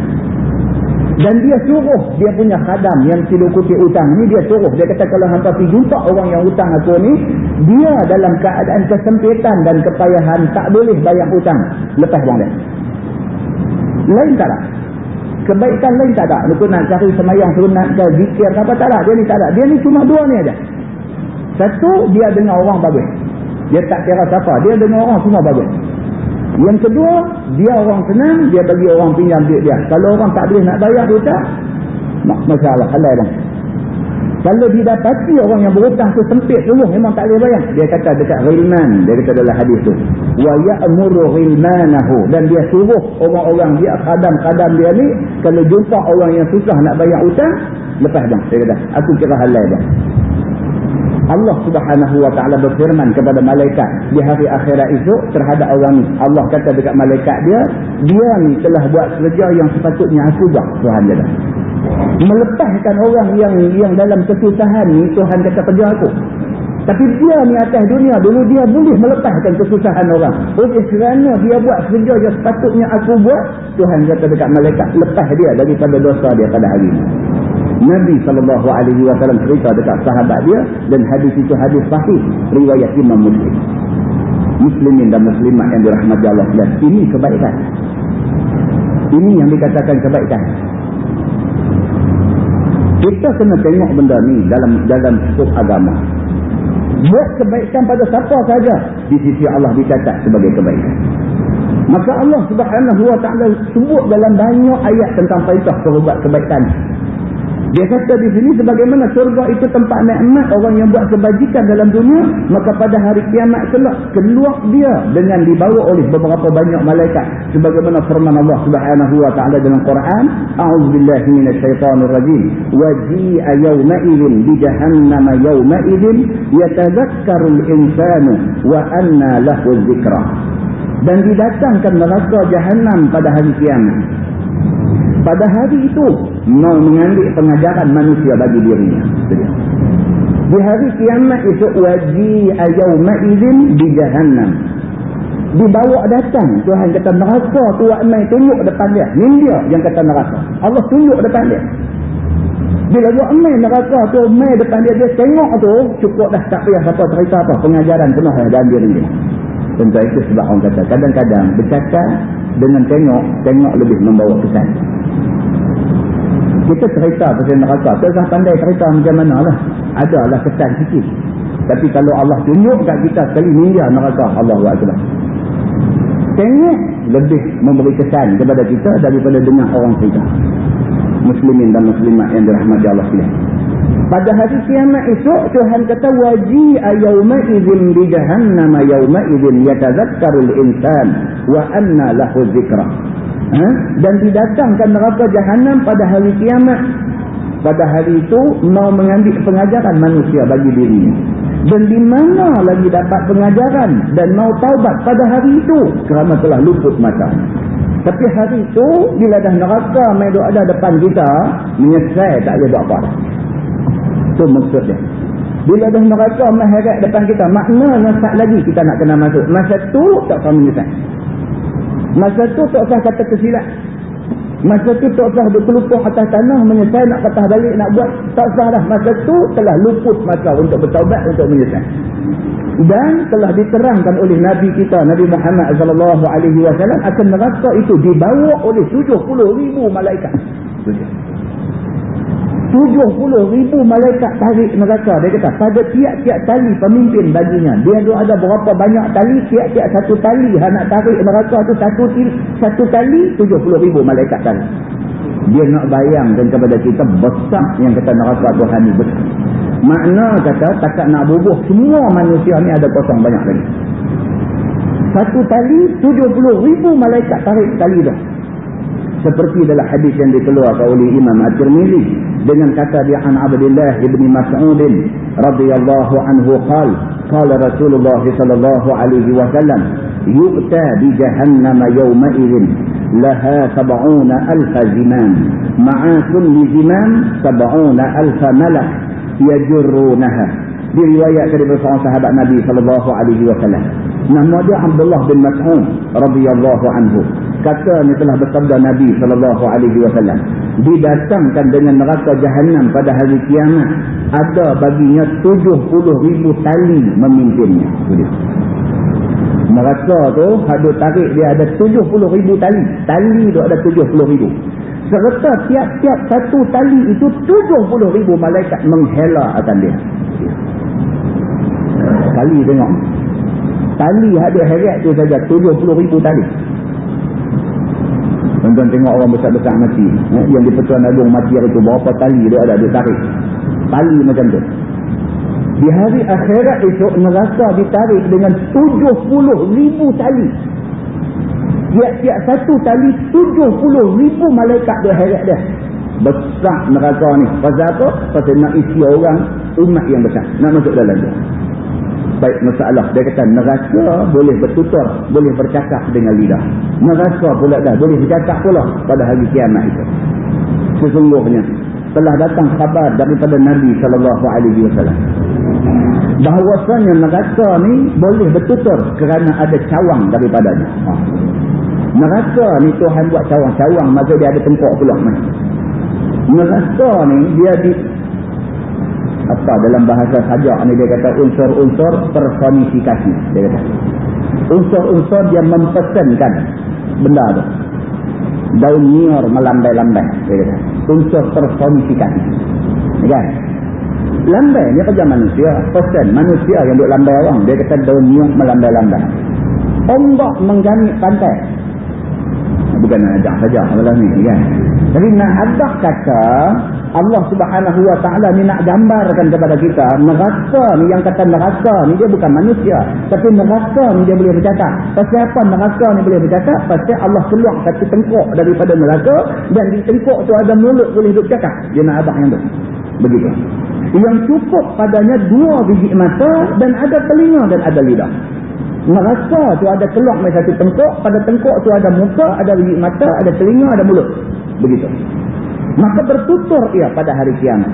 Dan dia suruh dia punya khadam yang tidur kutip hutang ni dia suruh. Dia kata kalau hampa pergi jumpa orang yang hutang aku ni. Dia dalam keadaan kesempitan dan kepayahan tak boleh bayar hutang. Lepas buang dia. Lain tak ada. Kebaikan lain tak ada. Lu nak cari semayang sunat ke zikir apa tak ada. Dia ni tak ada. Dia ni cuma dua ni aja. Satu dia dengar orang bagus. Dia tak kira siapa. Dia dengar orang semua bagus. Yang kedua, dia orang senang, dia bagi orang pinjam duit dia. Kalau orang tak boleh nak bayar hutang, masalah halal dah. Kalau didapati orang yang berhutang tu sempit semua memang tak boleh bayar. Dia kata dekat ghilman. Dia kata dalam hadis tu. Wa ya'muru ghilmanahu. Dan dia suruh orang-orang dia kadam-kadam dia ni. Kalau jumpa orang yang susah nak bayar hutang. Lepas dah. Dia kata. Aku kira halal dah. Allah subhanahu wa ta'ala berfirman kepada malaikat di hari akhirat itu terhadap orang ni. Allah kata dekat malaikat dia, dia ni telah buat kerja yang sepatutnya aku buat. Tuhan dia dah. Melepaskan orang yang yang dalam kesusahan ni, Tuhan kata kerja aku. Tapi dia ni atas dunia, dulu dia boleh melepaskan kesusahan orang. Oleh kerana dia buat kerja yang sepatutnya aku buat, Tuhan kata dekat malaikat, lepas dia daripada dosa dia pada hari ini. Nabi SAW cerita dekat sahabat dia dan hadis itu hadis sahih riwayat Imam Muslim. Muslimin dan muslimat yang dirahmati Allah sekalian. Ini kebaikan. Ini yang dikatakan kebaikan. Kita kena tengok benda ni dalam dalam hukum agama. Buat kebaikan pada siapa saja di sisi Allah dicatat sebagai kebaikan. Maka Allah Subhanahu wa taala sebut dalam banyak ayat tentang perintah kebaikan. Dia kata di sini sebagaimana surga itu tempat nikmat orang yang buat kebajikan dalam dunia, maka pada hari kiamat kelak keluar dia dengan dibawa oleh beberapa banyak malaikat sebagaimana firman Allah Subhanahu wa taala dalam Quran, a'udzubillahi minasyaitonir rajim. Waji'a yawma idzin bi jahannam yawma idzin yatadhakkaru al-insanu wa anna lahu dzikra. Dan didatangkan neraka jahanam pada hari kiamat pada hari itu mau mengambil pengajaran manusia bagi dirinya. Di hari kiamat itu waji ayyauma idzin di jahannam. Dibawa datang Tuhan kata neraka tu mai tunjuk depan dia. Ni dia yang kata neraka. Allah tunjuk depan dia. Bila buat mai neraka tu mai depan dia dia tengok tu cukup dah tak payah apa cerita apa pengajaran penuh dalam diri dia. Tentu itu sebab orang kata kadang-kadang bercakap dengan tengok, tengok lebih membawa pesan. Kita cerita pasal neraka. Tak usah pandai cerita macam mana lah. Adalah kesan sikit. Tapi kalau Allah tunjuk kat kita sekali ni dia neraka. Allah SWT. Tengok lebih memberi kesan kepada kita daripada dengar orang cerita. Muslimin dan muslimat yang dirahmati Allah SWT. Pada hari kiamat esok Tuhan kata waji'a yawma idzin bi jahannam yawma idzin yatadhakkarul insan wa anna lahu dzikra ha? dan didatangkan neraka jahanam pada hari kiamat. Pada hari itu mau mengambil pengajaran manusia bagi dirinya. Dan di mana lagi dapat pengajaran dan mau taubat pada hari itu? Kerana telah luput mata. Tapi hari itu bila dah neraka mai ada depan kita menyesal tak boleh buat apa itu maksudnya. Bila dah neraka mai heret depan kita maknanya tak lagi kita nak kena masuk. Masa tu tak kau menyesal Masa tu tak usah kata kesilap. Masa tu tak usah berkelupung atas tanah menyesal nak patah balik nak buat. Tak usah dah. Masa tu telah luput masa untuk bertaubat untuk menyesal. Dan telah diterangkan oleh Nabi kita Nabi Muhammad sallallahu alaihi wasallam akan neraka itu dibawa oleh 70 ribu malaikat. 70 ribu malaikat tarik neraka. Dia kata, pada tiap-tiap tali pemimpin baginya. Dia ada berapa banyak tali, tiap-tiap satu tali. Nak tarik neraka tu satu, satu tali, 70 ribu malaikat tarik. Dia nak bayangkan kepada kita besar yang kata neraka Tuhan ni besar. Makna kata, takkan nak bubuh semua manusia ni ada kosong banyak lagi. Satu tali, 70 ribu malaikat tarik tali dah seperti dalam hadis yang dikeluarkan oleh Imam At-Tirmizi dengan kata dia an Abdullah bin Mas'ud radhiyallahu anhu qal qala Rasulullah sallallahu alaihi wasallam yu'ta bi jahannam yawma idzin laha 70000 zimam ma'a kulli zimam 70000 malak yajrunaha diriwayatkan dari seorang sahabat Nabi sallallahu alaihi wasallam nama dia Abdullah bin Mas'ud radhiyallahu anhu kata ni telah bersabda Nabi sallallahu alaihi wasallam didatangkan dengan neraka jahanam pada hari kiamat ada baginya 70 ribu tali memimpinnya. Neraka tu ada tarik dia ada 70 ribu tali. Tali tu ada 70 ribu. Serta tiap-tiap satu tali itu 70 ribu malaikat menghela akan dia. Tali tengok. Tali ada heret tu saja 70 ribu tali Tuan-tuan tengok orang besar-besar mati. Eh, yang di Pertuan Agung mati hari itu. Berapa tali dia ada dia tarik. tali macam tu. Di hari akhirat esok neraka ditarik dengan 70 ribu tali. Tiap-tiap satu tali 70 ribu malaikat berheret dia. Besar neraka ni. Pasal apa? Pasal nak isi orang umat yang besar. Nak masuk dalam dia. Baik masalah. Dia kata neraka boleh bertutur. Boleh bercakap dengan lidah. Neraka pula dah. Boleh bercakap pula pada hari kiamat itu. Sesungguhnya. Telah datang khabar daripada Nabi SAW bahawasanya neraka ni boleh bertutur kerana ada cawang daripadanya. Neraka ni Tuhan buat cawang-cawang maka dia ada tempok pula. Neraka ni dia di apa dalam bahasa sajak ni dia kata unsur-unsur personifikasi. Dia kata. Unsur-unsur dia mempesankan benda tu. Daun nior melambai-lambai. Dia kata. Unsur personifikasi. Kan? Lambai ni kerja manusia. Person manusia yang duduk lambai orang. Dia kata dunia melambai-lambai. Ombak menggamit pantai. Bukan nak ajak saja malam ni kan. Jadi nak ajak kata Allah subhanahu wa ta'ala ni nak gambarkan kepada kita. Neraka ni yang kata neraka ni dia bukan manusia. Tapi neraka ni dia boleh bercakap. Pasal apa neraka ni boleh bercakap? Pasal Allah keluar satu tengkok daripada neraka. Dan di tengkok tu ada mulut boleh duduk cakap. Dia nak abang yang tu. Begitu yang cukup padanya dua biji mata dan ada telinga dan ada lidah. Neraka tu ada keluar dari satu tengkok, pada tengkok tu ada muka, ada biji mata, ada telinga, ada mulut. Begitu. Maka bertutur ia pada hari kiamat.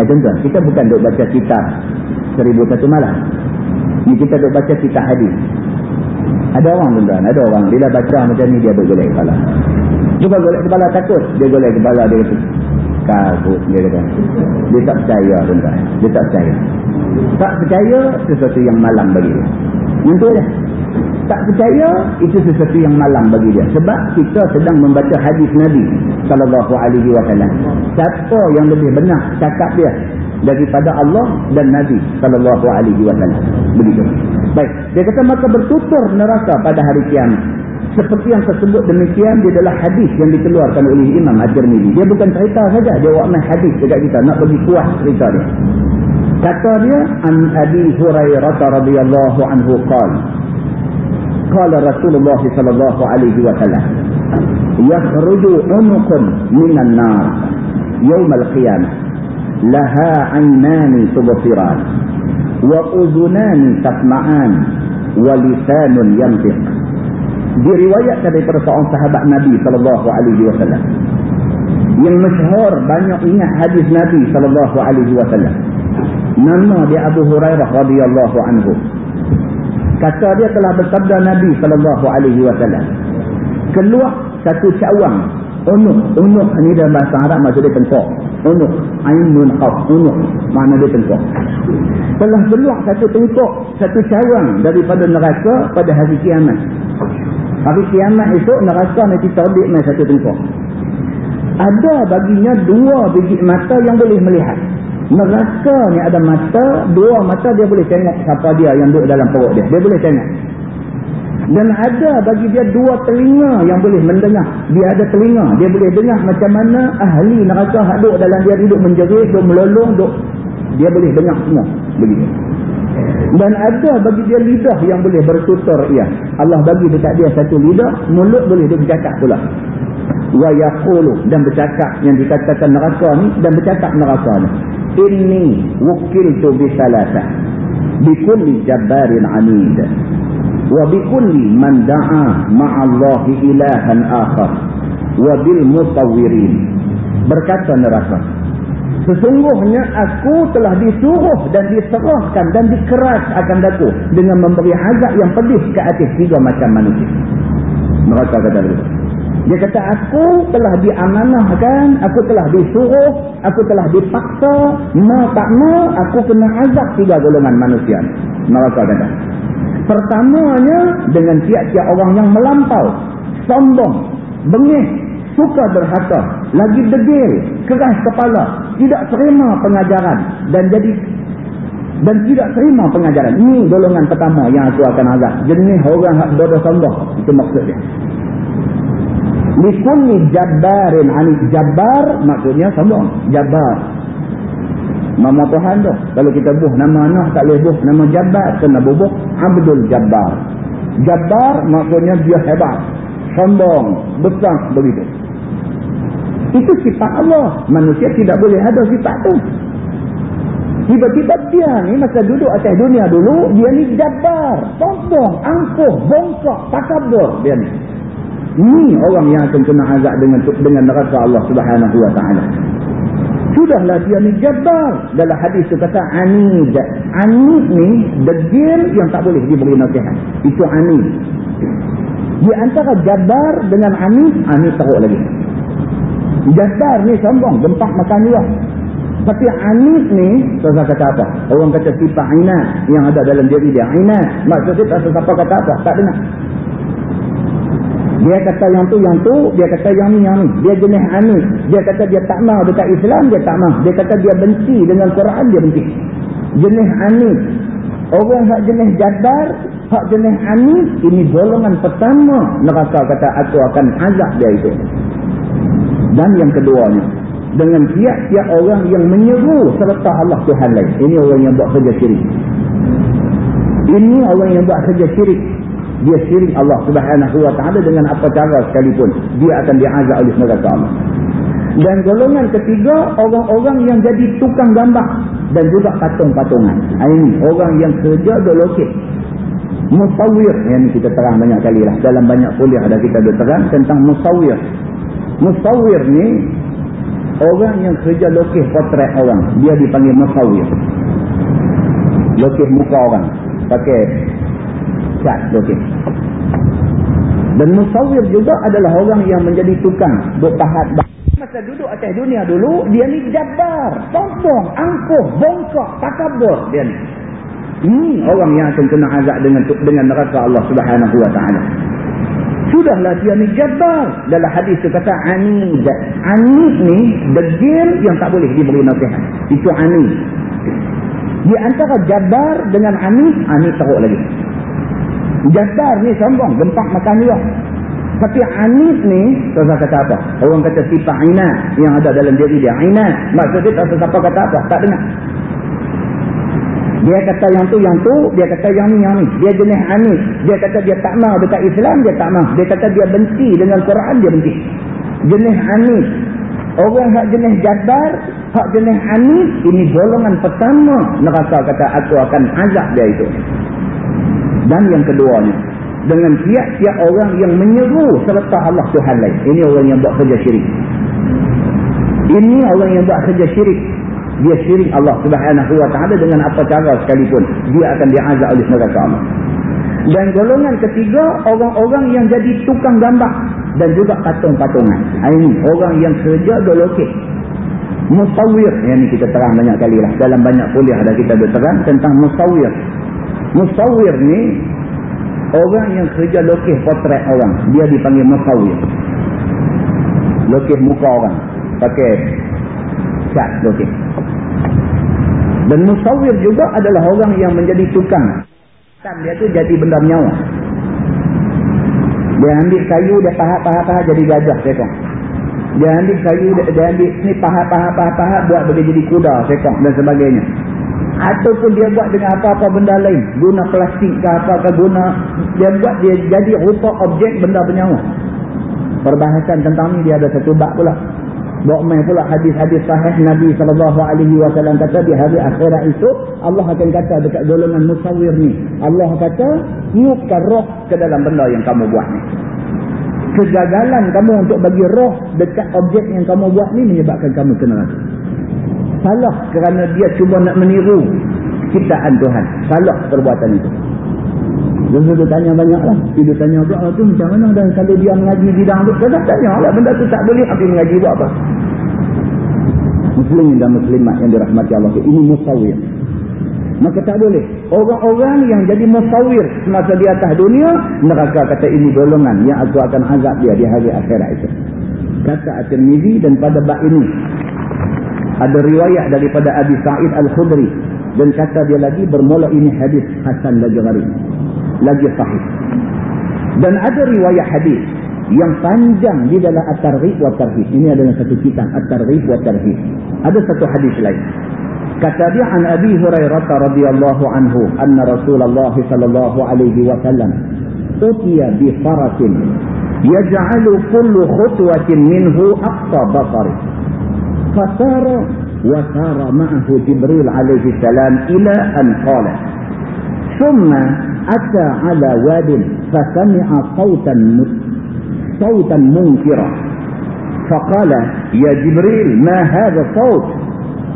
Eh tuan kita bukan duk baca kitab seribu satu malam. Ni kita duk baca kitab hadis. Ada orang tuan ada orang bila baca macam ni dia duk golek kepala. Cuba golek kepala takut, dia golek kepala dia kata, kabut dia kata. Dia tak percaya tuan Dia tak percaya. Tak percaya sesuatu yang malam bagi dia. Yang tu dia. Tak percaya itu sesuatu yang malam bagi dia. Sebab kita sedang membaca hadis Nabi sallallahu alaihi wasallam. Siapa yang lebih benar cakap dia daripada Allah dan Nabi sallallahu alaihi wasallam. Begitu. Baik, dia kata maka bertutur neraka pada hari kiamat. Seperti yang tersebut demikian dia adalah hadis yang dikeluarkan oleh Imam At-Tirmizi. Dia bukan cerita saja, dia main hadis dekat kita nak bagi kuat cerita dia. Kata dia an Abi Hurairah radhiyallahu anhu qala qala Rasulullah sallallahu alaihi wasallam yakhruju unuqun minan nar yawm al-qiyamah laha 'aynani tubsiran wa udhunani tasma'an wa lisanun yantiq diriwayatkan daripada seorang sahabat Nabi sallallahu alaihi wasallam. Yang masyhur banyak ingat hadis Nabi sallallahu alaihi wasallam. Nama dia Abu Hurairah radhiyallahu anhu kata dia telah bersabda Nabi sallallahu alaihi wasallam. Keluar satu cawang unuh unuh ni dalam bahasa Arab maksud dia tengkok unuh ainun qaf. Unuh makna dia tengkok telah keluar satu tengkok satu cawang daripada neraka pada hari kiamat. Hari kiamat esok neraka nanti terbit main satu tengkok. Ada baginya dua biji mata yang boleh melihat. Neraka ni ada mata, dua mata dia boleh tengok siapa dia yang duduk dalam perut dia. Dia boleh tengok. Dan ada bagi dia dua telinga yang boleh mendengar. Dia ada telinga. Dia boleh dengar macam mana ahli neraka duduk dalam dia duduk menjerit, duduk melolong, duduk. Dia boleh dengar semua. Begitu. Dan ada bagi dia lidah yang boleh bertutur ia. Allah bagi dekat dia satu lidah, mulut boleh dia bercakap pula. Wa yaqulu dan bercakap yang dikatakan neraka ni dan bercakap neraka ni. Inni wukiltu bi salasah. Bi kulli jabbarin 'anid. Wa bi kulli man da'a ma'allahi ilahan akhar. Wa bil mutawwirin. Berkata neraka. Sesungguhnya aku telah disuruh dan diserahkan dan dikeras akan daku dengan memberi azab yang pedih ke atas tiga macam manusia. Mereka kata begitu. Dia kata aku telah diamanahkan, aku telah disuruh, aku telah dipaksa, mau tak mau aku kena azab tiga golongan manusia. Mereka kata. Pertamanya dengan tiap-tiap orang yang melampau, sombong, bengih, suka berhata, lagi degil, keras kepala, tidak terima pengajaran dan jadi dan tidak terima pengajaran. Ini golongan pertama yang aku akan azab. Jenis orang yang bodoh sombong. Itu maksudnya. Likulli jabbarin anis jabbar maksudnya sombong. Jabbar. Nama Tuhan tu. Kalau kita buh nama anak tak boleh buh nama Jabbar. Kena bubuh Abdul Jabbar. Jabbar maksudnya dia hebat. Sombong. Besar begitu. Itu sifat Allah. Manusia tidak boleh ada sifat tu. Tiba-tiba dia ni masa duduk atas dunia dulu, dia ni Jabbar. Sombong, angkuh, bongkok, takabur dia ni. Ini orang yang akan kena azab dengan dengan neraka Allah Subhanahu wa taala. Sudahlah dia ni jabar. Dalam hadis tu kata anid. Anid ni degil yang tak boleh diberi nasihat. Itu anid. Di antara jabar dengan anid, anid teruk lagi. Jabar ni sombong, gempak makan luar. Tapi anid ni, saya kata apa? Orang kata sifat inat yang ada dalam diri dia. Inat. Maksudnya siapa kata apa? Tak dengar. Dia kata yang tu, yang tu. Dia kata yang ni, yang ni. Dia jenis anis. Dia kata dia tak mahu dekat Islam, dia tak mahu. Dia kata dia benci dengan Quran, dia benci. Jenis anis. Orang hak jenis jadar, hak jenis anis, ini golongan pertama neraka kata aku akan azab dia itu. Dan yang keduanya, dengan tiap-tiap orang yang menyeru serta Allah Tuhan lain. Ini orang yang buat kerja syirik. Ini orang yang buat kerja syirik dia syirik Allah subhanahu wa ta'ala dengan apa cara sekalipun. Dia akan diazab oleh neraka Allah. Dan golongan ketiga orang-orang yang jadi tukang gambar dan juga patung-patungan. Ini orang yang kerja dolokit musawir yang kita terang banyak kali lah. Dalam banyak kuliah ada kita ada terang tentang musawir musawir ni orang yang kerja lokis potret orang. Dia dipanggil musawir lokis muka orang. Pakai cat okey dan musawir juga adalah orang yang menjadi tukang berpahat masa duduk atas dunia dulu dia ni jabar sombong angkuh bongkok takabur dia ni ini orang yang akan kena azab dengan dengan neraka Allah Subhanahu wa taala Sudahlah dia ni jabar. Dalam hadis tu kata anid. Anid ni degil yang tak boleh diberi nasihat. Itu anid. Di antara jabar dengan anid, anid teruk lagi. Jasar ni sombong, gempak makan dia. Tapi Anis ni, saya kata apa? Orang kata sifat inat yang ada dalam diri dia. Inat. Maksud dia tak siapa kata apa? Tak dengar. Dia kata yang tu, yang tu. Dia kata yang ni, yang ni. Dia jenis Anis. Dia kata dia tak mau dekat Islam, dia tak mau. Dia kata dia benci dengan Quran, dia benci. Jenis Anis. Orang hak jenis Jadar, hak jenis Anis, ini golongan pertama neraka kata aku akan azab dia itu. Dan yang keduanya, dengan tiap-tiap orang yang menyeru serta Allah Tuhan lain. Ini orang yang buat kerja syirik. Ini orang yang buat kerja syirik. Dia syirik Allah subhanahu wa ta'ala dengan apa cara sekalipun. Dia akan diazab oleh neraka Allah. Dan golongan ketiga, orang-orang yang jadi tukang gambar. Dan juga patung-patungan. Ini orang yang kerja dolokit. Musawir. Yang ini kita terang banyak kali lah. Dalam banyak kuliah ada kita terang tentang musawir. Musawir ni orang yang kerja lokis potret orang. Dia dipanggil musawir. Lokis muka orang. Pakai cat lokis. Dan musawir juga adalah orang yang menjadi tukang. Kan dia tu jadi benda menyawa. Dia ambil kayu, dia pahat-pahat-pahat jadi gajah. Sekong. Dia ambil kayu, dia, dia ambil ni pahat-pahat-pahat buat jadi kuda. Sekong dan sebagainya ataupun dia buat dengan apa-apa benda lain. Guna plastik ke apa ke guna. Dia buat dia jadi rupa objek benda penyawa perbahasan tentang ni dia ada satu bab pula. Bawa main pula hadis-hadis sahih Nabi SAW kata di hari akhirat itu Allah akan kata dekat golongan musawir ni Allah kata niupkan roh ke dalam benda yang kamu buat ni. Kegagalan kamu untuk bagi roh dekat objek yang kamu buat ni menyebabkan kamu kena salah kerana dia cuba nak meniru ciptaan Tuhan. Salah perbuatan itu. Dia tanya banyak lah. Dia tanya pula tu macam mana dan kalau dia mengaji bidang tu. Dia tanya lah benda tu tak boleh tapi mengaji buat apa. Muslim dan muslimat yang dirahmati Allah. Ini musawir. Maka tak boleh. Orang-orang yang jadi musawir semasa di atas dunia. Neraka kata ini golongan yang aku akan azab dia di hari akhirat itu. Kata At-Tirmizi dan pada bak ini ada riwayat daripada Abi Sa'id Al-Khudri. Dan kata dia lagi bermula ini hadis Hasan lagi gharib. Lagi sahih. Dan ada riwayat hadis yang panjang di dalam At-Targhib wa Tarhib. Ini adalah satu kitab At-Targhib wa Tarhib. Ada satu hadis lain. Kata dia an Abi Hurairah radhiyallahu anhu anna Rasulullah sallallahu alaihi wasallam utiya bi farasin yaj'alu kullu khutwatin minhu aqsa basari fasara wa sara ma'ahu Jibril alaihi salam ila an qala thumma ata ala wadin fasami'a sautan sautan munkira faqala ya Jibril ma hadha saut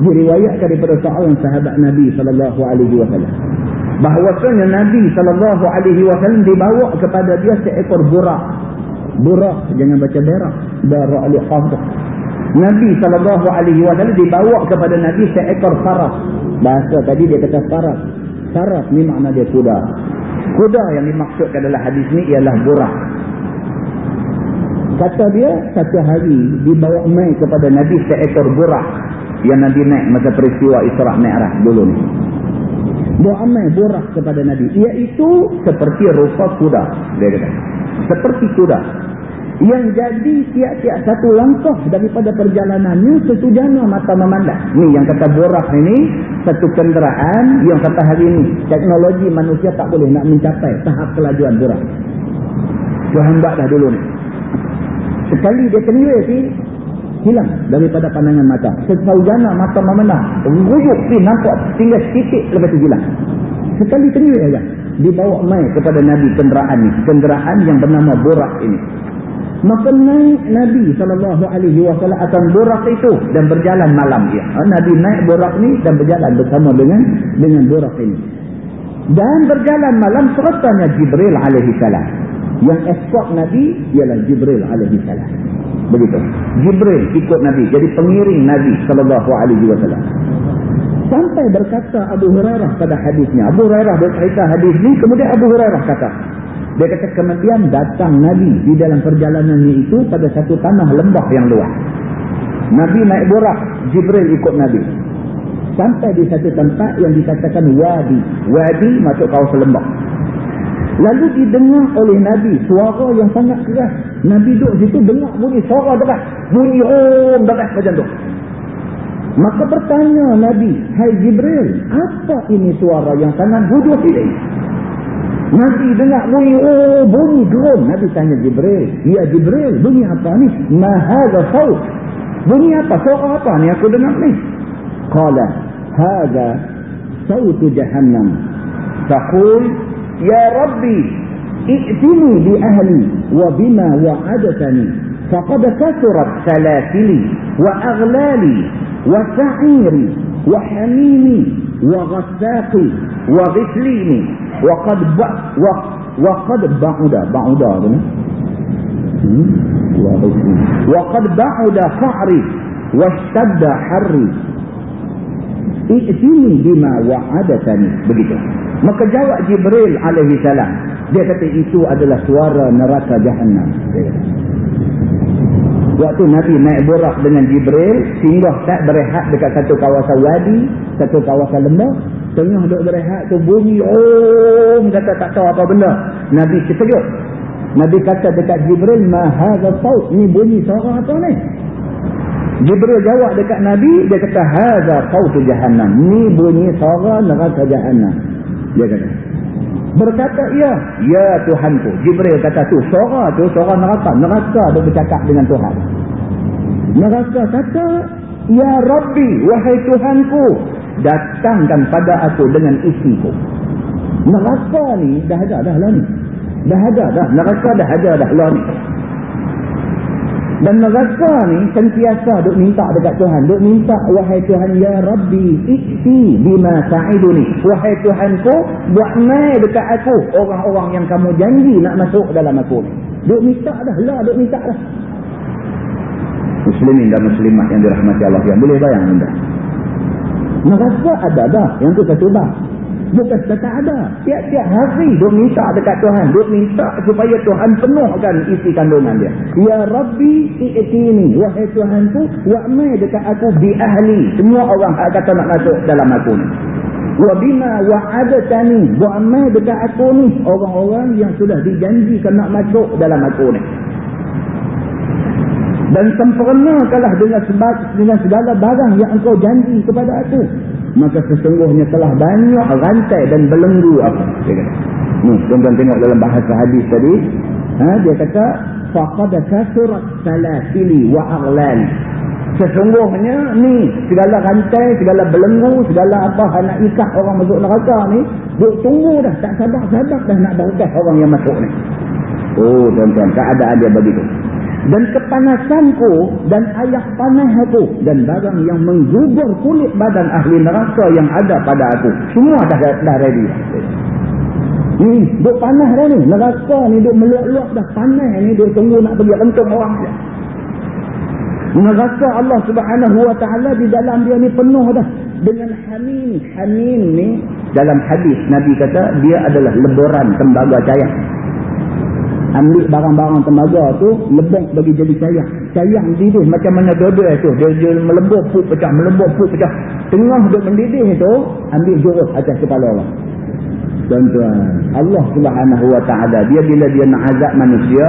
diriwayatkan daripada seorang sahabat Nabi sallallahu alaihi wasallam bahwasanya Nabi sallallahu alaihi wasallam dibawa kepada dia seekor burak burak jangan baca berak berak alif qaf Nabi sallallahu alaihi wasallam dibawa kepada Nabi seekor faras bahasa tadi dia kata faras faras ni makna dia kuda kuda yang dimaksudkan dalam hadis ni ialah burak kata dia satu hari dibawa mai kepada Nabi seekor burak yang Nabi naik masa peristiwa Isra' Mi'raj dulu ni. Doa amai burak kepada Nabi. Iaitu seperti rupa kuda. Dia kata. Seperti kuda. Yang jadi tiap-tiap satu langkah daripada perjalanannya setujana mata memandang. Ni yang kata burak ini satu kenderaan yang kata hari ini teknologi manusia tak boleh nak mencapai tahap kelajuan burak. Tuhan buat dah dulu ni. Sekali dia kenal si hilang daripada pandangan mata. Sesaujana mata memandang. Ruyuk si nampak tinggal titik lepas itu hilang. Sekali tengok saja. Dibawa mai kepada Nabi kenderaan ini. Kenderaan yang bernama Burak ini. Maka naik Nabi SAW akan Burak itu dan berjalan malam dia. Ha, Nabi naik Burak ini dan berjalan bersama dengan dengan Burak ini. Dan berjalan malam seratanya Jibril AS. Yang esok Nabi ialah Jibril AS begitu Jibril ikut Nabi jadi pengiring Nabi wasallam sampai berkata Abu Hurairah pada hadisnya Abu Hurairah berkata hadis ni kemudian Abu Hurairah kata dia kata kemudian datang Nabi di dalam perjalanannya itu pada satu tanah lembah yang luas Nabi naik burak Jibril ikut Nabi sampai di satu tempat yang dikatakan wadi wadi masuk kawasan lembah Lalu didengar oleh Nabi suara yang sangat keras. Nabi duduk situ dengar bunyi suara dekat. Bunyi om dekat macam tu. Maka bertanya Nabi, Hai Jibril, apa ini suara yang sangat buduh ini? Nabi dengar bunyi oh bunyi gerom. Nabi tanya Jibril, Ya Jibril, bunyi apa ni? Mahada saut. Bunyi apa? Suara apa ni aku dengar ni? Kala, Hada sautu jahannam. Taqul يا ربي ائتني بأهلي وبما وعدتني فقد كثرت سلاسلي وأغلالي وسعيري وحميمي وغساقي وغسليني waqad ba wa waqad ba'uda ba'uda tu ni. Hmm? waqad ba'uda fa'ri washtadda harri. I'tini bima wa'adatani. Begitu. Maka jawab Jibril alaihi salam. Dia kata itu adalah suara neraka jahannam. Waktu Nabi naik borak dengan Jibril singgah tak berehat dekat satu kawasan wadi satu kawasan lembah Tengah duduk berehat tu bunyi, oh, kata tak tahu apa benda. Nabi terkejut. Nabi kata dekat Jibril, mahadha saut, ni bunyi suara apa ni? Jibril jawab dekat Nabi, dia kata, hadha sautu jahannam. Ni bunyi suara neraka jahannam. Dia kata. Berkata ia, ya Tuhanku. Jibril kata tu, suara tu, suara neraka. Neraka dia bercakap dengan Tuhan. Neraka kata, ya Rabbi, wahai Tuhanku. Datangkan pada aku dengan isiku. Neraka ni dah ada dah lah ni. Dah ada dah. Neraka dah ada dah lah ni. Dan neraka ni sentiasa duk minta dekat Tuhan. Duk minta, wahai Tuhan, Ya Rabbi, ikti bima sa'iduni. Wahai Tuhanku, buat mai dekat aku orang-orang yang kamu janji nak masuk dalam aku ni. Duk minta dah lah, duk minta dah. Muslimin dan muslimat yang dirahmati Allah yang boleh bayang anda. Neraka ada dah, yang tu satu bah. Bukan kata ada. Tiap-tiap hari dia minta dekat Tuhan. Dia minta supaya Tuhan penuhkan isi kandungan dia. Ya Rabbi i'tini. Wahai Tuhan tu, wa'mai dekat aku bi ahli. Semua orang kata nak masuk dalam aku ni. Wa bima wa'adatani. Wa'mai dekat aku ni. Orang-orang yang sudah dijanjikan nak masuk dalam aku ni. Dan sempurnakanlah dengan, dengan segala barang yang engkau janji kepada aku. maka sesungguhnya telah banyak rantai dan belenggu kata. Ni tuan-tuan tengok dalam bahasa hadis tadi. Ha, dia kata faqad kasurat salasili wa aghlal sesungguhnya ni segala rantai segala belenggu segala apa nak ikat orang masuk neraka ni duk tunggu dah tak sabar-sabar dah nak berkas orang yang masuk ni. Oh tuan-tuan keadaan dia begitu dan kepanasanku dan ayak panas aku dan barang yang menggubur kulit badan ahli neraka yang ada pada aku. Semua dah dah ready. Ni duk panas dah ni. Neraka ni duk meluak-luak dah panas ni duk tunggu nak pergi rentung orang je neraka Allah subhanahu wa ta'ala di dalam dia ni penuh dah dengan hamim. Hamim ni dalam hadis Nabi kata dia adalah leburan tembaga cair ambil barang-barang tembaga tu lebok bagi jadi cair cair mendidih macam mana dodol tu. Dia, dia melembur puk pecah melembur puk pecah. Tengah duduk mendidih tu ambil jurus atas kepala Allah tuan-tuan Allah subhanahu wa ta'ala dia bila dia nak azab manusia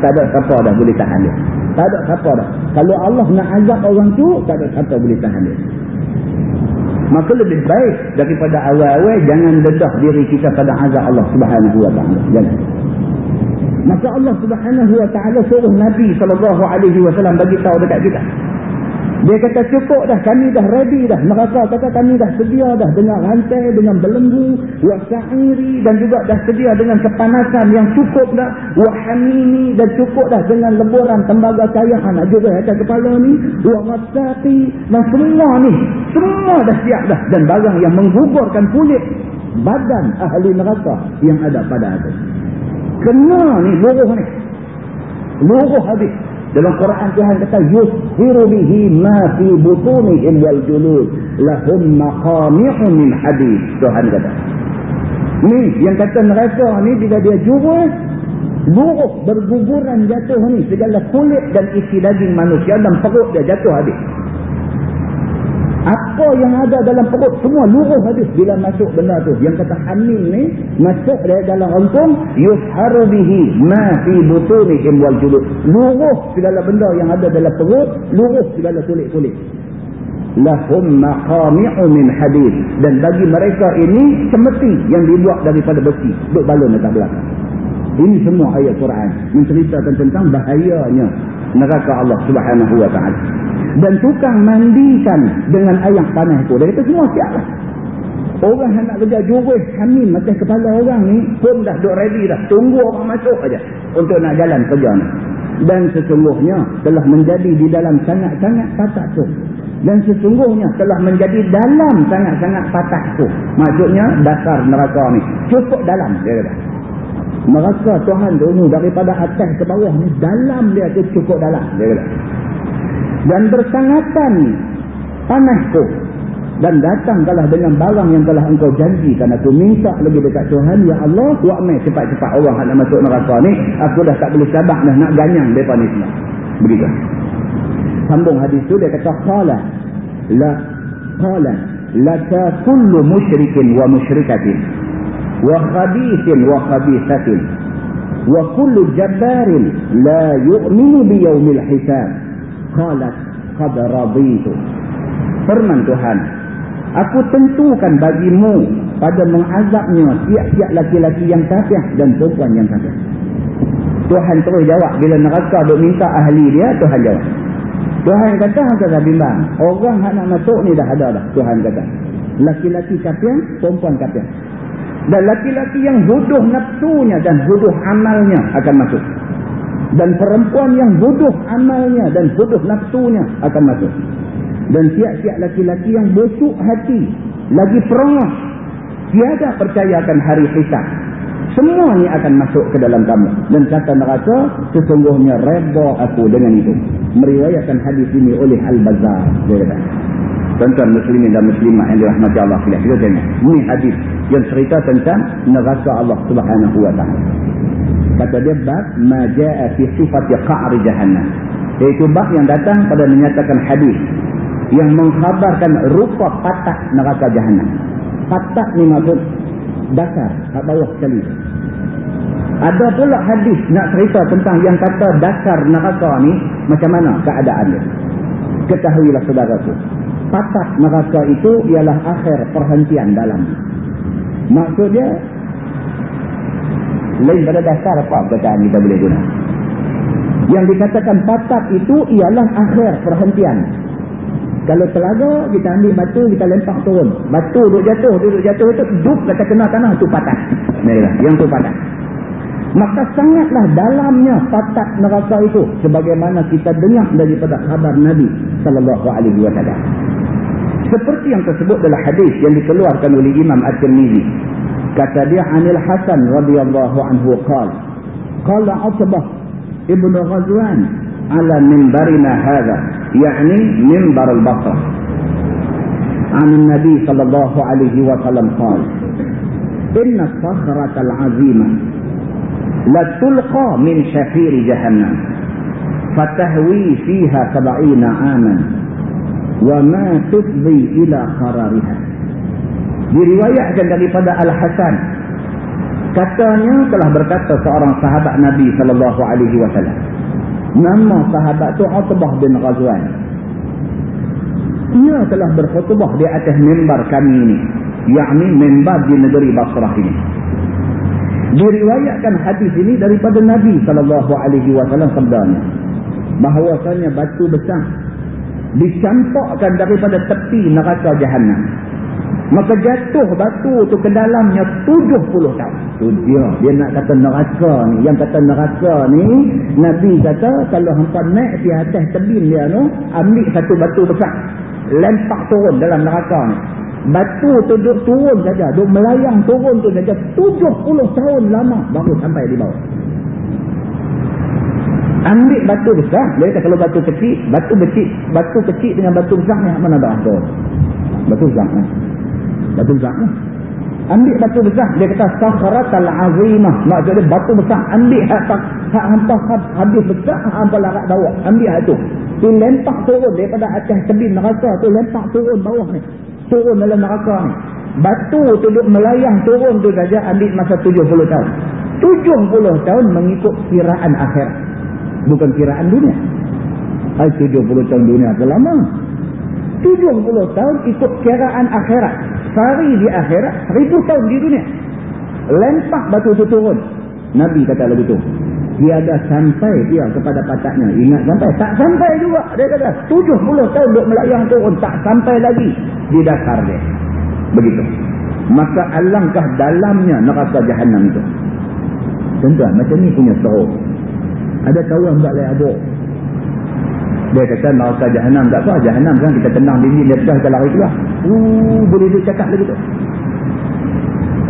tak ada siapa dah boleh tahan dia. Tak ada siapa dah. Kalau Allah nak azab orang tu tak ada siapa boleh tahan dia. Maka lebih baik daripada awal-awal jangan dedah diri kita pada azab Allah subhanahu wa ta'ala. Jangan Maka Allah subhanahu wa ta'ala suruh Nabi SAW bagi tahu dekat kita. Dia kata cukup dah kami dah ready dah. Mereka kata kami dah sedia dah dengan rantai, dengan belenggu, wasa'iri dan juga dah sedia dengan kepanasan yang cukup dah. Wahamini dan cukup dah dengan leburan tembaga cahaya anak juga atas kepala ni. Wa'asati dan semua ni. Semua dah siap dah. Dan barang yang menggugurkan kulit badan ahli neraka yang ada pada atas kena ni luruh ni. Luruh habis. Dalam Quran Tuhan kata yushiru bihi ma fi butunihim wal julud lahum maqami'un min hadid Tuhan kata. Ni yang kata mereka ni bila dia jurus luruh berguguran jatuh ni. Segala kulit dan isi daging manusia dan perut dia jatuh habis apa yang ada dalam perut semua luruh habis bila masuk benda tu yang kata hamil ni masuk dari dalam rangkum yusharu bihi ma fi butunihim wal julud. Luruh segala benda yang ada dalam perut luruh segala kulit-kulit. Lahum maqami'u min hadid dan bagi mereka ini semeti yang dibuat daripada besi. Duk balon atas belakang. Ini semua ayat Quran. Menceritakan tentang bahayanya neraka Allah Subhanahu wa taala dan tukang mandikan dengan air panas tu. Dia kata semua siap lah. Orang yang nak kerja jurus hamil macam kepala orang ni pun dah duk ready dah. Tunggu orang masuk aja untuk nak jalan kerja ni. Dan sesungguhnya telah menjadi di dalam sangat-sangat patah tu. Dan sesungguhnya telah menjadi dalam sangat-sangat patah tu. Maksudnya dasar neraka ni. Cukup dalam dia kata. Neraka Tuhan tu ni daripada atas ke bawah ni dalam dia tu cukup dalam dia kata dan bersangatan panasku dan datang kalah dengan barang yang telah engkau janjikan aku minta lagi dekat Tuhan ya Allah wa'amai cepat-cepat orang nak masuk neraka ni. Aku dah tak boleh sabar dah nak ganyang mereka ni semua. Begitu. Sambung hadis tu dia kata qala la qala laka kullu musyrikin wa musyrikatin wa khabithin wa khabithatin wa kullu jabbarin la yu'minu biyawmil hisab qalat qad raditu firman Tuhan aku tentukan bagimu pada mengazabnya tiap-tiap laki-laki yang kafir dan perempuan yang kafir. Tuhan terus jawab bila neraka duk minta ahli dia Tuhan jawab. Tuhan kata hangga dah bimbang. Orang yang nak masuk ni dah ada dah Tuhan kata. Laki-laki kafir perempuan kafir. Dan laki-laki yang bodoh nafsunya dan bodoh amalnya akan masuk dan perempuan yang bodoh amalnya dan bodoh nafsunya akan masuk. Dan tiap-tiap laki-laki yang busuk hati lagi perengah tiada percayakan hari hisab. Semuanya akan masuk ke dalam kamu. Dan kata neraka sesungguhnya reba aku dengan itu. Meriwayatkan hadis ini oleh Al-Bazar dia kata tuan-tuan muslimin dan muslimah yang dirahmati Allah kita tengok. Ini hadis yang cerita tentang neraka Allah subhanahu wa ta'ala kata dia bab majaa fi sifat qa'ri jahannam. Iaitu bab yang datang pada menyatakan hadis yang mengkhabarkan rupa patak neraka jahannam. Patak ni maksud dasar kat bawah sekali. Ada pula hadis nak cerita tentang yang kata dasar neraka ni macam mana? Keadaan dia. Ketahuilah saudara tu patak neraka itu ialah akhir perhentian dalam. Maksudnya, lain pada dasar apa perkataan kita boleh guna. Yang dikatakan patak itu ialah akhir perhentian. Kalau telaga, kita ambil batu, kita lempak turun. Batu duduk jatuh, duduk jatuh itu, duduk kata kena tanah, itu patak. Inilah, yang itu patak. Maka sangatlah dalamnya patak neraka itu. Sebagaimana kita dengar daripada khabar Nabi SAW. Seperti yang tersebut dalam hadis yang dikeluarkan oleh Imam At-Tirmizi. كتبي عن الحسن رضي الله عنه قال قال عصبة ابن غزوان على منبرنا هذا يعني منبر البصرة عن النبي صلى الله عليه وسلم قال إن الصخرة العظيمة لتلقى من شفير جهنم فتهوي فيها سبعين عاما وما تفضي إلى قرارها. Diriwayatkan daripada al-hasan. Katanya telah berkata seorang sahabat nabi sallallahu alaihi wasallam nama sahabat tu Utbah bin Ghazwan. Ia telah berkhutbah di atas mimbar kami ini yakni mimbar di negeri Basrah ini. Diriwayatkan hadis ini daripada nabi sallallahu alaihi wasallam sabdanya bahawasanya batu besar dicampakkan daripada tepi neraka jahanam maka jatuh batu tu ke dalamnya 70 tahun. Tu dia. Dia nak kata neraka ni. Yang kata neraka ni Nabi kata kalau hampa naik di atas tebing dia tu ambil satu batu besar. Lempak turun dalam neraka ni. Batu tu duduk turun saja. Duduk melayang turun tu saja. 70 tahun lama baru sampai di bawah. Ambil batu besar. Dia kata kalau batu kecil batu kecil batu kecil dengan batu besar ni mana ada batu besar ni batu besar. Ni ambil batu besar. Dia kata sakharat al-azimah maksudnya batu besar ambil hak, hak hampa habis besar hak hampa larat bawah. Ambil hak tu. Tu lempak turun daripada atas tebing neraka tu lempak turun bawah ni. Turun dalam neraka ni. Batu tu duduk melayang turun tu saja ambil masa 70 tahun. 70 tahun mengikut kiraan akhirat. Bukan kiraan dunia. Ay, 70 tahun dunia apa lama? 70 tahun ikut kiraan akhirat. Sari di akhirat, ribu tahun di dunia. Lempak batu itu turun. Nabi kata lagu itu. Tiada sampai dia kepada pataknya. Ingat sampai? Tak sampai juga. Dia kata 70 tahun duk melayang turun. Tak sampai lagi di dasar dia. Begitu. Maka alangkah dalamnya neraka jahannam itu. Tentu macam ni punya seru. Ada kawan buat lain abuk. Dia kata neraka jahanam tak apa. Jahanam kan kita tenang dinding dia kita lari keluar. Uh, boleh dia cakap lagi tu.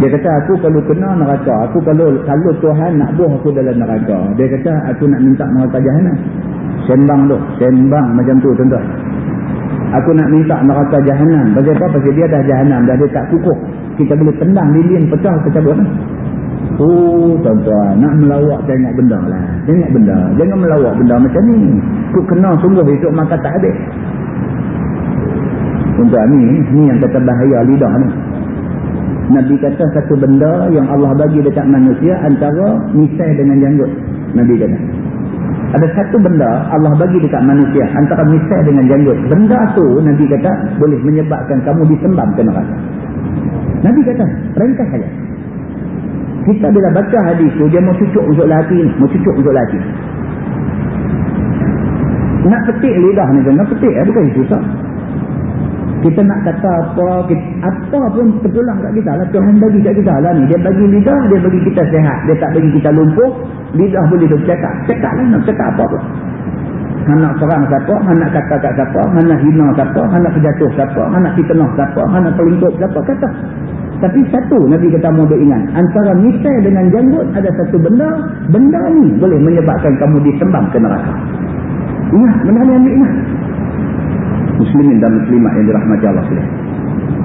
Dia kata aku kalau kena neraka. Aku kalau kalau Tuhan nak buah aku dalam neraka. Dia kata aku nak minta neraka jahanam. Sembang tu. Sembang macam tu tuan-tuan. Aku nak minta neraka jahanam. Pasal apa? Pasal dia dah jahanam. Dah dekat kukuh. Kita boleh tendang dinding pecah buat. Oh tuan-tuan, nak melawak tengok benda lah. Tengok benda. Jangan melawak benda macam ni. Ku kena sungguh hidup maka tak habis. Tuan-tuan ni, ni yang kata bahaya lidah ni. Nabi kata satu benda yang Allah bagi dekat manusia antara misai dengan janggut. Nabi kata. Ada satu benda Allah bagi dekat manusia antara misai dengan janggut. Benda tu Nabi kata boleh menyebabkan kamu disembam ke neraka. Nabi kata, ringkas saja. Kita bila baca hadis tu, dia mau cucuk untuk lelaki ni. Mau cucuk untuk lelaki. Nak petik lidah ni? Nak petik eh? Bukan susah. Kita nak kata apa, kita, apa pun terpulang kat kita lah. Tuhan bagi kat kita lah ni. Dia bagi lidah, dia bagi kita sehat. Dia tak bagi kita lumpuh. Lidah boleh bercakap. Cakap lah nak cakap apa pun. Nak serang siapa, nak kata kat siapa, nak hina siapa, nak kejatuh siapa, nak fitnah siapa, nak pelingkup siapa, kata. Tapi satu Nabi kata mau ingat. Antara misai dengan janggut ada satu benda. Benda ni boleh menyebabkan kamu disembang ke neraka. Ingat. Benda ni ambil ingat. Muslimin dan muslimat yang dirahmati Allah SWT.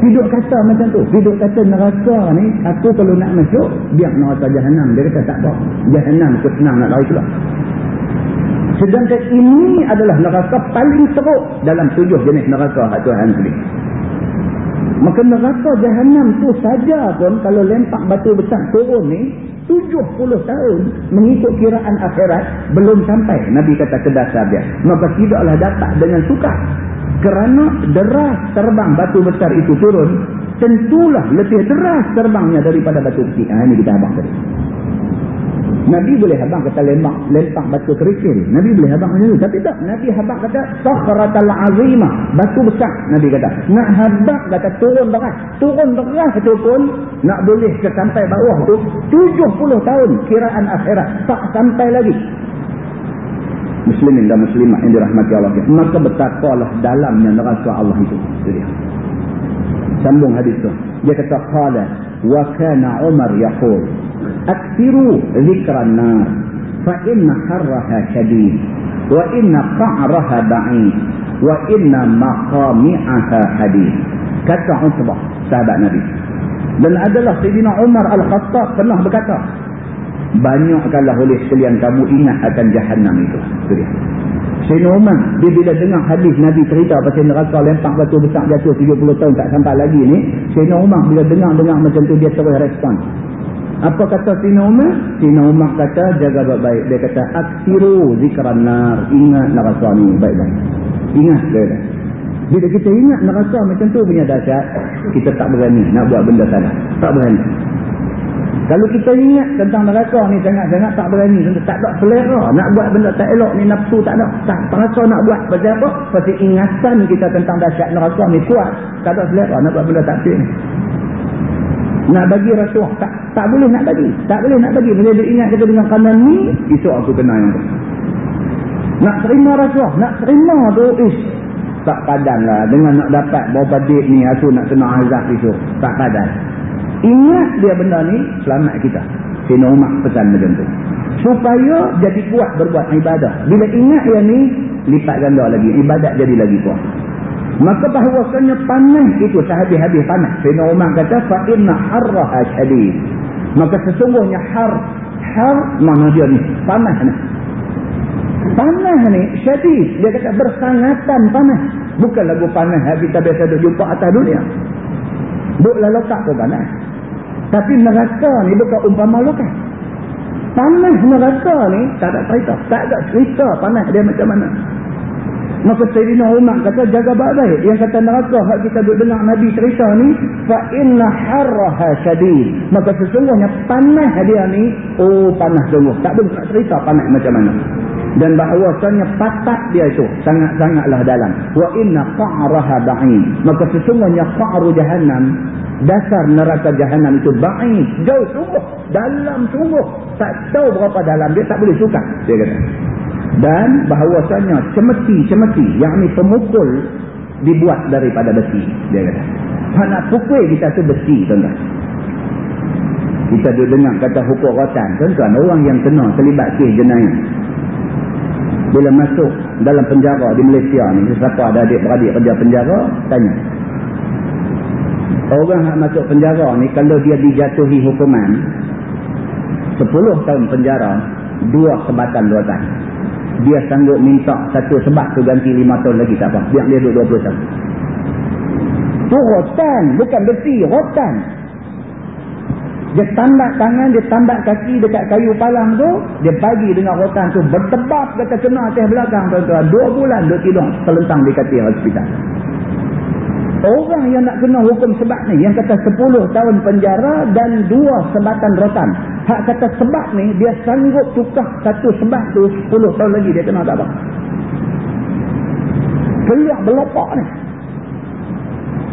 Hidup kata macam tu. Hidup kata neraka ni. Aku kalau nak masuk. Biar neraka jahanam. Dia kata tak apa. Jahanam tu senang nak lari pula. Sedangkan ini adalah neraka paling teruk dalam tujuh jenis neraka Tuhan sendiri. Maka neraka jahanam tu saja pun kalau lempak batu besar turun ni 70 tahun mengikut kiraan akhirat belum sampai Nabi kata ke dasar dia. Maka tidaklah dapat dengan suka. kerana deras terbang batu besar itu turun tentulah lebih deras terbangnya daripada batu kecil ha, ini kita abang tadi Nabi boleh habang kata lembak, lempak batu kerikil. Nabi boleh habang macam tu. Tapi tak. Nabi habang kata sakhratal azimah. Batu besar. Nabi kata. Nak habang kata turun deras. Turun deras itu pun nak boleh ke sampai bawah tu 70 tahun kiraan akhirat. Tak sampai lagi. Muslimin dan muslimat yang dirahmati Allah. Maka betakalah dalamnya neraka Allah itu. Itu dia. Sambung hadis tu. Dia kata, Qala wa kana Umar yaqul أكثروا ذكر النار فإن حرها شديد وإن قعرها بعيد وإن مقامعها حديد kata Utbah sahabat Nabi dan adalah Sayyidina Umar Al-Khattab pernah berkata banyakkanlah oleh sekalian kamu ingat akan jahannam itu itu dia Sayyidina Umar dia bila dengar hadis Nabi cerita pasal neraka lempak batu besar jatuh 30 tahun tak sampai lagi ni Sayyidina Umar bila dengar-dengar macam tu dia terus respon apa kata Sina Umar? Sina Umar kata jaga baik-baik. Dia kata aksiru zikran nar. Ingat neraka ni baik-baik. Ingat dia. Bila kita ingat neraka macam tu punya dahsyat, kita tak berani nak buat benda salah. Tak berani. Kalau kita ingat tentang neraka ni sangat-sangat tak berani. Tak ada selera. Nak buat benda tak elok ni nafsu tak ada. Tak terasa nak buat. Pasal apa? Pasal ingatan kita tentang dahsyat neraka ni kuat. Tak ada selera nak buat benda tak cik nak bagi rasuah tak tak boleh nak bagi. Tak boleh nak bagi. Bila dia ingat kita dengan kanan ni esok aku kena yang tu. Nak terima rasuah nak terima tu ish. Tak padan lah. Dengan nak dapat berapa date ni aku nak kena azab esok. Tak padan. Ingat dia benda ni selamat kita. Sina Umar pesan macam tu. Supaya jadi kuat berbuat ibadah. Bila ingat yang ni lipat ganda lagi. Ibadat jadi lagi kuat Maka bahawasanya panas itu sehabis-habis panas. Sayyidina Umar kata, فَإِنَّ حَرَّهَا شَدِيد Maka sesungguhnya har, har mana dia ni? Panas ni. Panas ni, syadid. Dia kata bersangatan panas. Bukan lagu panas yang kita biasa duduk jumpa atas dunia. Duduklah letak pun panas. Tapi neraka ni bukan umpama lokal. Panas neraka ni tak ada cerita. Tak ada cerita panas dia macam mana. Maka Sayyidina Umar kata jaga baik-baik. Yang kata neraka hak kita duduk dengar Nabi cerita ni. Fa inna harraha syadid. Maka sesungguhnya panas dia ni. Oh panas sungguh. Tak boleh nak cerita panas macam mana. Dan bahawasanya patat dia itu. Sangat-sangatlah dalam. Wa inna qa'raha ba'in. Maka sesungguhnya qa'ru jahannam. Dasar neraka jahannam itu ba'in. Jauh sungguh. Dalam sungguh. Tak tahu berapa dalam. Dia tak boleh suka. Dia kata dan bahawasanya cemeti-cemeti yang ni pemukul dibuat daripada besi dia kata. Nak pukul kita tu besi tuan-tuan. Kita duduk dengar kata hukum rotan tuan-tuan. Orang yang kena terlibat kes jenayah. Bila masuk dalam penjara di Malaysia ni siapa ada adik-beradik kerja penjara tanya. Orang yang masuk penjara ni kalau dia dijatuhi hukuman 10 tahun penjara dua sebatan dua tahun dia sanggup minta satu sebab tu ganti lima tahun lagi tak apa. Biar dia duduk dua puluh tahun. Itu rotan. Bukan besi. Rotan. Dia tambak tangan, dia tambak kaki dekat kayu palang tu. Dia bagi dengan rotan tu. Bertebak kata kena atas belakang tuan-tuan. Dua bulan dia tidur terlentang di katil hospital. Orang yang nak kena hukum sebab ni, yang kata 10 tahun penjara dan dua sebatan rotan. Hak kata sebab ni, dia sanggup tukar satu sebab tu 10 tahun lagi dia kena tak apa. Keluar belopak ni.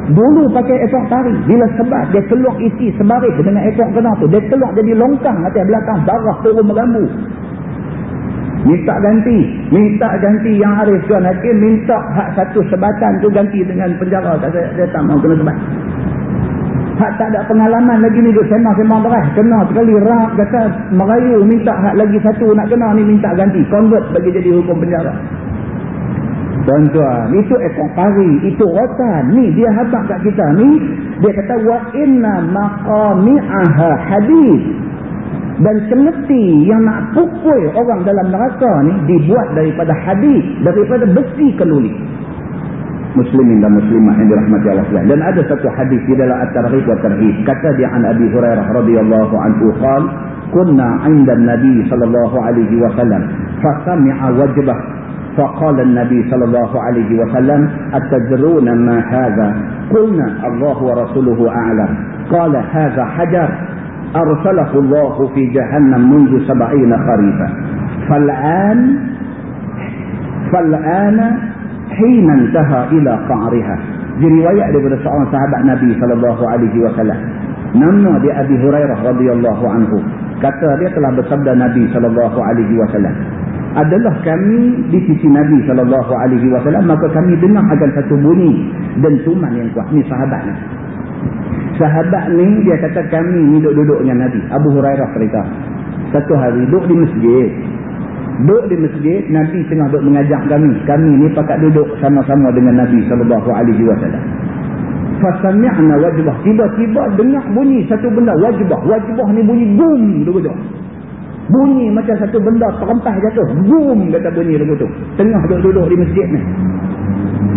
Dulu pakai ekor tari. Bila sebab dia keluar isi sebaris dengan ekor kena tu. Dia keluar jadi longkang atas belakang. Darah turun merambu. Minta ganti. Minta ganti yang Arif Tuan Hakim. Minta hak satu sebatan tu ganti dengan penjara. Saya, saya tak mau kena sebat. Hak tak ada pengalaman lagi ni. Duk semang-semang beras. Kena sekali rap. Kata merayu minta hak lagi satu nak kena ni minta ganti. Convert bagi jadi hukum penjara. Tuan-tuan, itu ekor pari, itu rotan. Ni dia habak kat kita ni. Dia kata, wa inna maqami'aha hadith dan cemeti yang nak pukul orang dalam neraka ni dibuat daripada hadis daripada besi keluli muslimin dan muslimah yang dirahmati Allah SWT dan ada satu hadis di dalam at-tarhib wa tarhib kata dia an Abi Hurairah radhiyallahu anhu qal kunna 'inda an-nabi sallallahu alaihi wasallam fa sami'a wajbah فقال النبي صلى الله عليه وسلم أتدرون ما هذا قلنا الله ورسوله أعلم قال هذا حجر أرسله الله في جهنم منذ سبعين خريفا فالآن فالآن حين انتهى إلى قعرها di riwayat daripada seorang sahabat Nabi sallallahu alaihi wasallam nama dia Abi Hurairah radhiyallahu anhu kata dia telah bersabda Nabi sallallahu alaihi wasallam adalah kami di sisi Nabi sallallahu alaihi wasallam maka kami dengar akan satu bunyi dentuman yang kuat ni sahabat ni sahabat ni dia kata kami ni duduk-duduk dengan Nabi. Abu Hurairah cerita. Satu hari duduk di masjid. Duduk di masjid Nabi tengah duduk mengajak kami. Kami ni pakat duduk sama-sama dengan Nabi sallallahu alaihi wasallam. Fasami'na wajbah. Tiba-tiba dengar bunyi satu benda. Wajbah. Wajbah ni bunyi gum duduk-duduk bunyi macam satu benda terempas jatuh. Boom kata bunyi lagu tu tengah duduk-duduk di masjid ni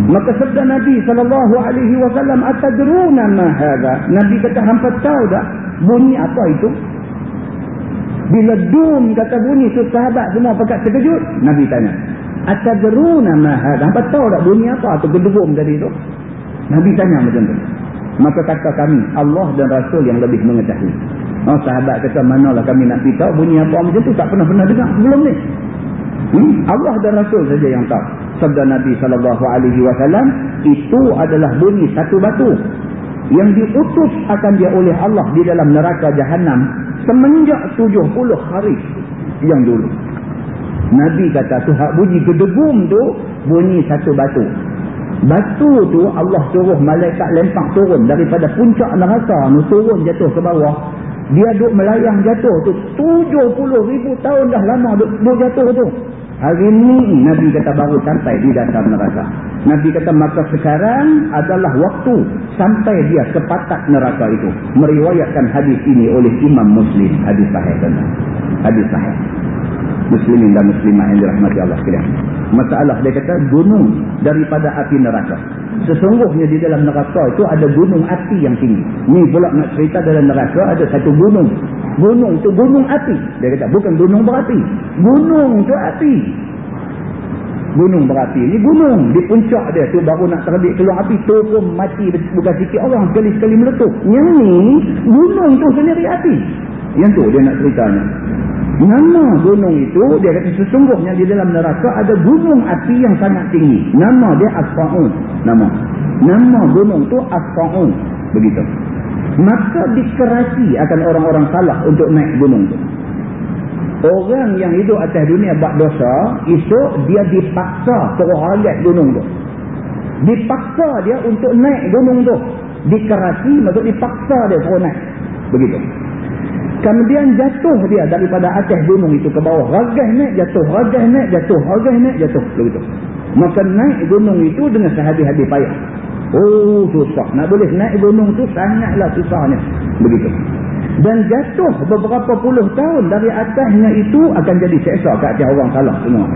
maka sabda Nabi sallallahu alaihi wasallam atadruna ma hadha? Nabi kata hampa tahu tak bunyi apa itu? Bila doom kata bunyi tu sahabat semua pakat terkejut. Nabi tanya atadruna ma hadha? Hampa tahu tak bunyi apa tu gedegum tadi tu? Nabi tanya macam tu. Maka kata kami Allah dan Rasul yang lebih mengetahui. Oh, sahabat kata manalah kami nak beritahu bunyi apa macam tu? Tak pernah-pernah dengar sebelum ni. Hmm? Allah dan Rasul saja yang tahu. Sabda Nabi SAW itu adalah bunyi satu batu yang diutus akan dia oleh Allah di dalam neraka jahanam semenjak 70 hari yang dulu. Nabi kata tu hak bunyi gedegum tu bunyi satu batu. Batu tu Allah suruh malaikat lempak turun daripada puncak neraka tu turun jatuh ke bawah dia duduk melayang jatuh tu 70 ribu tahun dah lama duduk, duduk jatuh tu. Hari ni Nabi kata baru sampai di dasar neraka. Nabi kata maka sekarang adalah waktu sampai dia ke patak neraka itu. Meriwayatkan hadis ini oleh Imam Muslim. Hadis sahih hadis sahih muslimin dan muslimah yang dirahmati Allah sekalian. Masalah dia kata gunung daripada api neraka. Sesungguhnya di dalam neraka itu ada gunung api yang tinggi. Ni pula nak cerita dalam neraka ada satu gunung. Gunung tu gunung api. Dia kata bukan gunung berapi. Gunung tu api. Gunung berapi. Ini gunung. Di puncak dia tu baru nak terbit keluar api. Tu pun mati bukan sikit orang. Sekali-sekali meletup. Yang ni gunung tu sendiri api. Yang tu dia nak ceritanya. Nama gunung itu, dia kata sesungguhnya di dalam neraka ada gunung api yang sangat tinggi. Nama dia Asfa'un. Nama. Nama gunung itu Asfa'un. Begitu. Maka dikerasi akan orang-orang salah untuk naik gunung itu. Orang yang hidup atas dunia buat dosa, esok dia dipaksa terus halat gunung itu. Dipaksa dia untuk naik gunung itu. Dikerasi, maksud dipaksa dia terus naik. Begitu. Kemudian jatuh dia daripada atas gunung itu ke bawah. Ragah naik jatuh, ragah naik jatuh, ragah naik jatuh. Begitu. Maka naik gunung itu dengan sehabis-habis payah. Oh susah. Nak boleh naik gunung itu sangatlah susahnya. Begitu. Dan jatuh beberapa puluh tahun dari atasnya itu akan jadi seksa kat atas orang salah semua.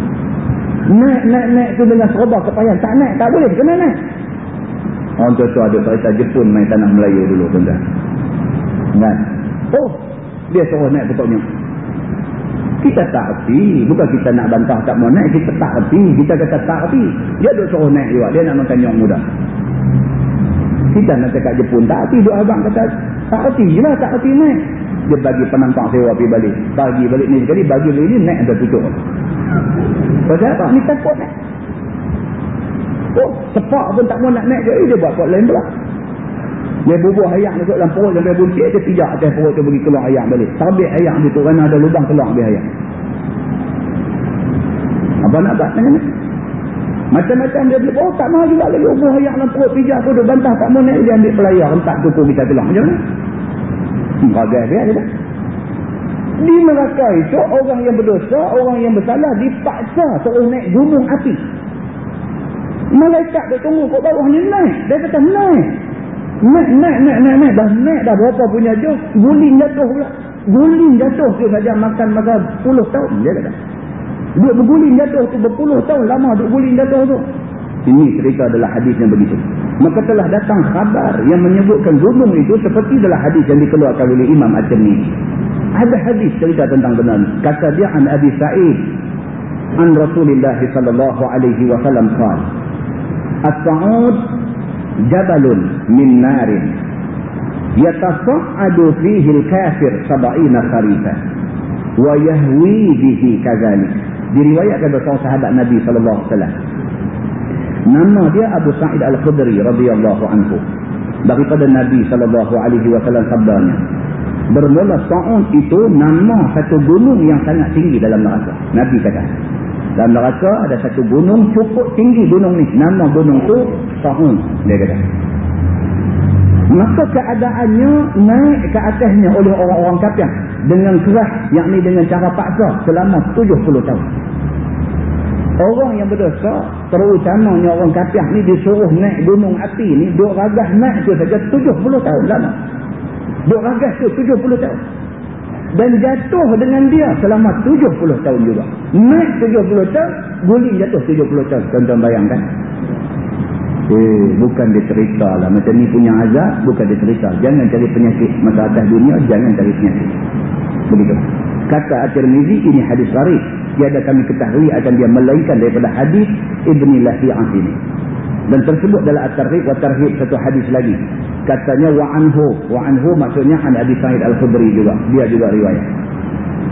Naik, naik, naik itu dengan serba kepayahan. Tak naik, tak boleh. Kena naik. Orang tu ada cerita Jepun main tanah Melayu dulu. Tuan-tuan. Kan? Oh, dia suruh naik pokoknya kita tak erti bukan kita nak bantah tak mau naik kita tak erti kita kata tak erti dia duk suruh naik juga dia nak makan yang muda kita nak cakap Jepun tak erti duk abang kata tak erti je lah tak erti naik dia bagi penampang sewa pergi balik bagi balik ni sekali bagi balik ni naik ada tutup pasal apa ni takut naik oh sepak pun tak mau nak naik je dia buat kot lain pula dia bubuh ayam masuk dalam perut sampai buncit, dia pijak atas perut tu bagi keluar ayam balik. Terbit ayam tu kerana ada lubang keluar habis ayam. Apa nak buat? Macam-macam dia bilang, oh tak mahu juga lagi bubuh ayam dalam perut pijak tu, dia bantah tak mahu naik, dia ambil pelayar, empat tuku kita keluar. Macam mana? Ragai dia ada. Di neraka itu, orang yang berdosa, orang yang bersalah, dipaksa suruh naik gunung api. Malaikat dia tunggu kat bawah ni naik. Dia kata naik. Naik, naik, naik, naik, naik. Dah naik dah berapa punya jauh. Guling jatuh pula. Guling jatuh tu saja makan masa puluh tahun. Dia kata. Duk berguling jatuh tu berpuluh tahun lama duk guling jatuh tu. Ini cerita adalah hadis yang begitu. Maka telah datang khabar yang menyebutkan gunung itu seperti adalah hadis yang dikeluarkan oleh Imam At-Tirmidzi. Ada hadis cerita tentang benar. Kata dia an Abi Sa'id an Rasulullah sallallahu alaihi wasallam qala As-sa'ud jabalun min narin yatasa'adu fihi al-kafir sab'ina kharifan wa yahwi bihi kadzalik diriwayatkan oleh sahabat Nabi sallallahu alaihi wasallam nama dia Abu Sa'id Al-Khudri radhiyallahu anhu. Daripada Nabi sallallahu alaihi wasallam sabdanya. Bermula Sa'ud itu nama satu gunung yang sangat tinggi dalam neraka. Nabi kata. Dalam neraka ada satu gunung cukup tinggi gunung ni. Nama gunung tu Sa'ud dia kata. Maka keadaannya naik ke atasnya oleh orang-orang kafir dengan keras yakni dengan cara paksa selama 70 tahun orang yang berdosa terutamanya orang kafir ni disuruh naik gunung api ni duk ragah naik tu saja 70 tahun lama duk ragah tu 70 tahun dan jatuh dengan dia selama 70 tahun juga naik 70 tahun guling jatuh 70 tahun tuan-tuan bayangkan Eh, bukan dia cerita lah. Macam ni punya azab, bukan dia cerita. Jangan cari penyakit masa atas dunia, jangan cari penyakit. Begitu. Kata At-Tirmizi, ini hadis waris. Tiada kami ketahui akan dia melainkan daripada hadis Ibni Lahi'ah ini. Dan tersebut dalam At-Tarhib wa Tarhib satu hadis lagi. Katanya wa'anhu. Wa'anhu maksudnya an Abi Sa'id Al-Khudri juga. Dia juga riwayat.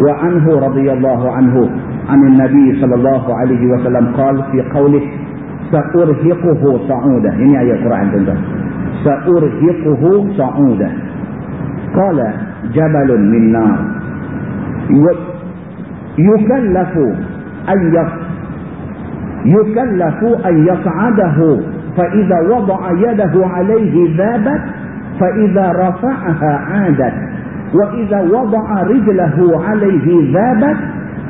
Wa'anhu radiyallahu anhu. Anin Nabi sallallahu alaihi wasallam qal fi qawlih sa'urhiquhu sa'udah ini ayat Quran tuan-tuan sa'urhiquhu sa'udah qala jabalun min nar yukallafu an yaq yukallafu an yaq'adahu fa idza wada'a yadahu alayhi dhabat fa idza rafa'aha 'adat wa idza wada'a rijlahu alayhi dhabat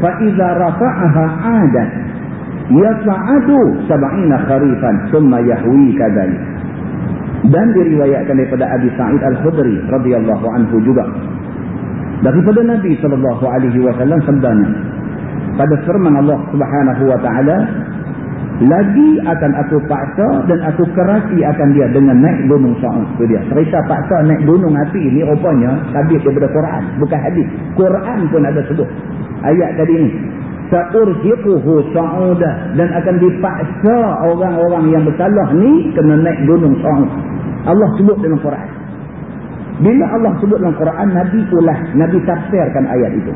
fa idza rafa'aha 'adat yas'adu sab'ina kharifan thumma yahwi kadzalik dan diriwayatkan daripada Abi Sa'id Al-Khudri radhiyallahu anhu juga daripada Nabi sallallahu alaihi wasallam sabdanya pada firman Allah Subhanahu wa taala lagi akan aku paksa dan aku kerasi akan dia dengan naik gunung Sa'ud itu dia. Cerita paksa naik gunung api ini rupanya habis daripada Quran bukan hadis. Quran pun ada sebut ayat tadi ni sa'urhiquhu sa'udah dan akan dipaksa orang-orang yang bersalah ni kena naik gunung Sa'ud. Allah sebut dalam Quran. Bila Allah sebut dalam Quran, Nabi ulah, Nabi tafsirkan ayat itu.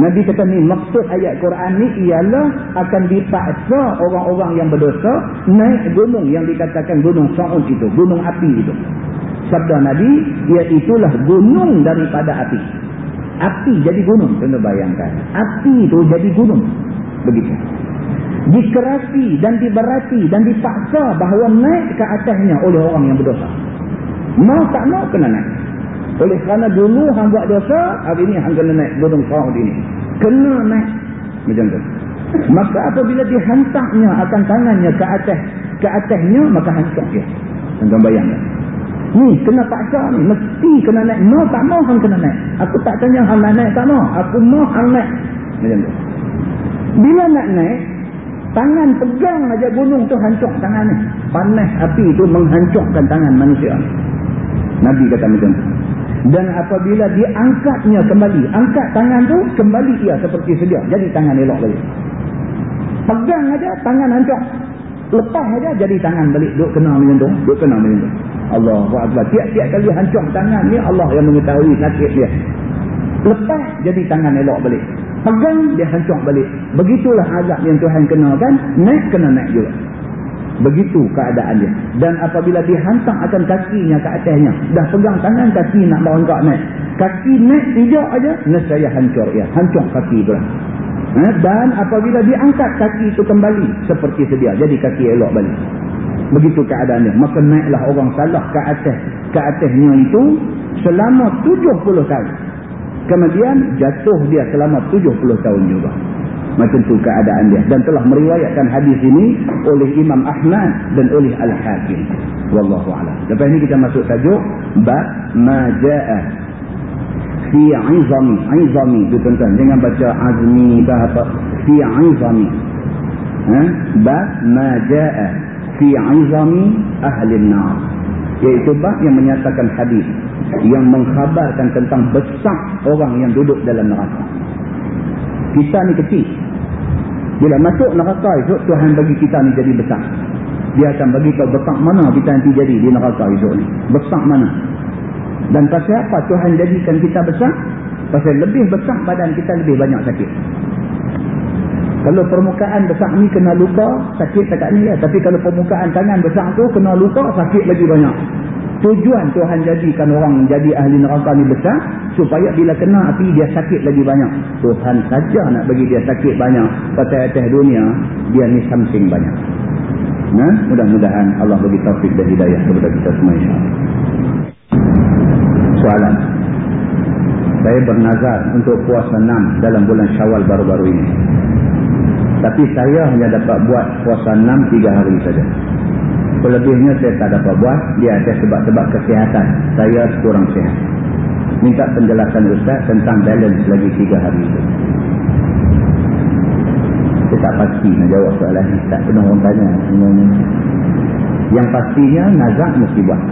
Nabi kata ni maksud ayat Quran ni ialah akan dipaksa orang-orang yang berdosa naik gunung yang dikatakan gunung Sa'ud itu, gunung api itu. Sabda Nabi, iaitulah gunung daripada api. Api jadi gunung. Kena bayangkan. Api itu jadi gunung. Begitu. Dikerasi dan diberati dan dipaksa bahawa naik ke atasnya oleh orang yang berdosa. Mau tak mau kena naik. Oleh kerana dulu hang buat dosa, hari ini hang kena naik gunung Sa'ud ini. Kena naik. Macam tu. Maka apabila dihantarnya akan tangannya ke atas ke atasnya, maka hantar dia. Tuan-tuan bayangkan. Ni kena paksa ni. Mesti kena naik. Mau tak mau hang kena naik. Aku tak tanya hang nak naik tak mau. Aku mau hang naik. Macam tu. Bila nak naik, tangan pegang aja gunung tu hancur tangan ni. Panas api tu menghancurkan tangan manusia. Nabi kata macam tu. Dan apabila diangkatnya kembali, angkat tangan tu, kembali ia seperti sedia. Jadi tangan elok balik. Pegang aja tangan hancur. Lepas aja jadi tangan balik. Duk kena macam tu. Duk kena macam tu. Allah Akbar. Tiap-tiap kali hancur tangan ni Allah yang mengetahui sakit dia. Lepas jadi tangan elok balik. Pegang dia hancur balik. Begitulah azab yang Tuhan kenakan. Naik kena naik juga. Begitu keadaan dia. Dan apabila dihantar akan kakinya ke atasnya. Dah pegang tangan kaki nak merangkak naik. Kaki naik tidak aja. Nescaya hancur ya. Hancur kaki tu lah. Dan apabila diangkat kaki itu kembali. Seperti sedia. Jadi kaki elok balik begitu keadaannya maka naiklah orang salah ke atas ke atasnya itu selama 70 tahun kemudian jatuh dia selama 70 tahun juga macam tu keadaan dia. Dan telah meriwayatkan hadis ini oleh Imam Ahmad dan oleh Al-Hakim. Wallahu a'lam. Lepas ni kita masuk tajuk bab majaa fi 'izami. 'izami tu tuan-tuan jangan baca azmi ke apa fi 'izami. Ha? Bab majaa fi izami ahli nar iaitu bab yang menyatakan hadis yang mengkhabarkan tentang besar orang yang duduk dalam neraka. Kita ni kecil bila masuk neraka esok Tuhan bagi kita ni jadi besar. Dia akan bagi tahu besar mana kita nanti jadi di neraka esok ni. Besar mana? Dan pasal apa Tuhan jadikan kita besar? Pasal lebih besar badan kita lebih banyak sakit. Kalau permukaan besar ni kena luka sakit dekat ni ya. tapi kalau permukaan tangan besar tu kena luka sakit lagi banyak tujuan Tuhan jadikan orang jadi ahli neraka ni besar supaya bila kena api dia sakit lagi banyak. Tuhan saja nak bagi dia sakit banyak. Pasal atas dunia dia ni something banyak. Nah mudah-mudahan Allah bagi taufik dan hidayah kepada kita semua insyaAllah. Soalan. Saya bernazar untuk puasa 6 dalam bulan syawal baru-baru ini. Tapi saya hanya dapat buat puasa 6 3 hari saja Selebihnya saya tak dapat buat. Dia ada sebab-sebab kesihatan. Saya kurang sihat. Minta penjelasan Ustaz tentang balance lagi tiga hari itu. Saya tak pasti nak jawab soalan ini. Tak pernah orang tanya. Yang pastinya nazak mesti buat.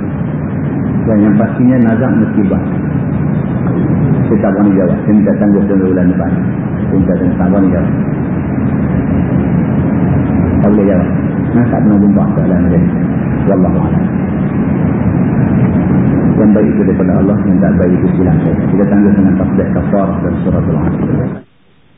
Dan yang pastinya nazak mesti buat. Saya tak boleh jawab. Saya minta tangguh dalam bulan depan. Saya minta tangguh. Tak boleh jawab. Tak boleh jawab. Nah, tak pernah jumpa soalan ni. Wallahualam. Yang baik itu daripada Allah, yang tak baik itu silap. Kita tangguh dengan tasbih kafar dan surat al-Asr.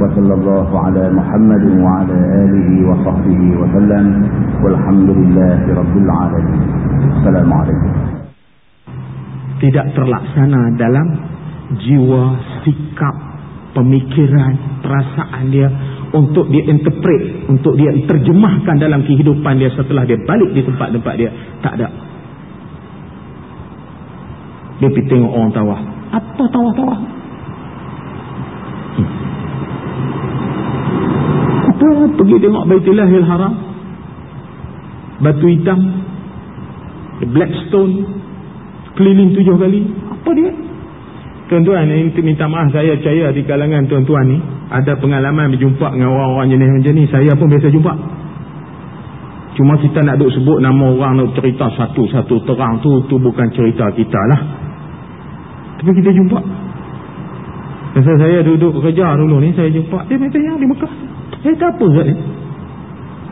وصلى الله على محمد وعلى آله وصحبه وسلم والحمد لله رب العالمين السلام عليكم tidak terlaksana dalam jiwa, sikap, pemikiran, perasaan dia untuk dia interpret, untuk dia terjemahkan dalam kehidupan dia setelah dia balik di tempat-tempat dia. Tak ada. Dia pergi tengok orang tawah. Apa tawah-tawah? Apa? Pergi tengok Baitillahil Haram. Batu hitam. Black stone. Keliling tujuh kali. Apa dia? Tuan-tuan ini minta maaf saya percaya di kalangan tuan-tuan ni ada pengalaman berjumpa dengan orang-orang jenis macam ni saya pun biasa jumpa. Cuma kita nak duk sebut nama orang nak cerita satu-satu terang tu tu bukan cerita kita lah. Tapi kita jumpa. Masa saya duduk kerja dulu ni saya jumpa dia bertanya di Mekah saya tak apa Zat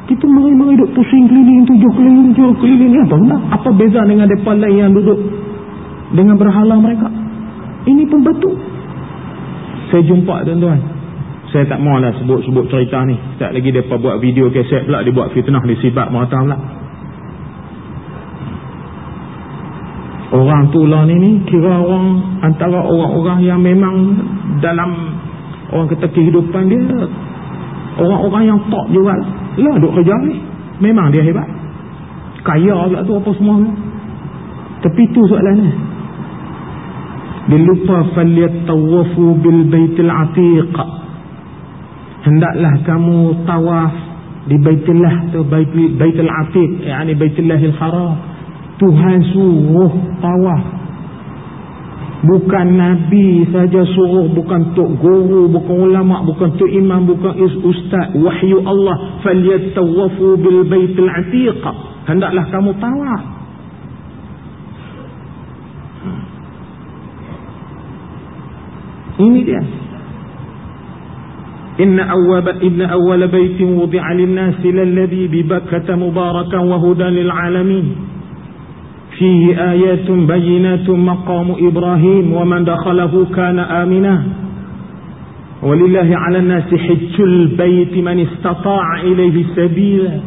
kita mari-mari duduk pusing keliling tujuh keliling tujuh keliling. Apa apa beza dengan depan lain yang duduk dengan berhala mereka? Ini pembetul saya jumpa tuan-tuan. Saya tak maulah sebut-sebut cerita ni. Tak lagi mereka buat video keset pula dia buat fitnah di sibat mata pula. Orang tu lah ni ni kira orang antara orang-orang yang memang dalam orang kata kehidupan dia orang-orang yang tak jual lah duk kerja ni. Memang dia hebat. Kaya pula tu apa semua tapi tu soalannya. Dia lupa falyattawafu bil baitil atiq. Hendaklah kamu tawaf di baitillah tu baitul baitul atiq yakni baitullahil haram. Tuhan suruh tawaf bukan nabi saja suruh bukan tok guru bukan ulama bukan tok imam bukan ustaz wahyu Allah falyattawafu bil baitil atiq hendaklah kamu tawaf Ini dia. Inna awwal inna awwal baitin wudi'a lin-nas lalladhi bi Bakkah mubarakan wa hudan lil alamin. Ayatun bayyinatun maqamu Ibrahim wa man dakhalahu kana amina. walillahi 'alan nasi hajjul bait man istata'a ilayhi sabila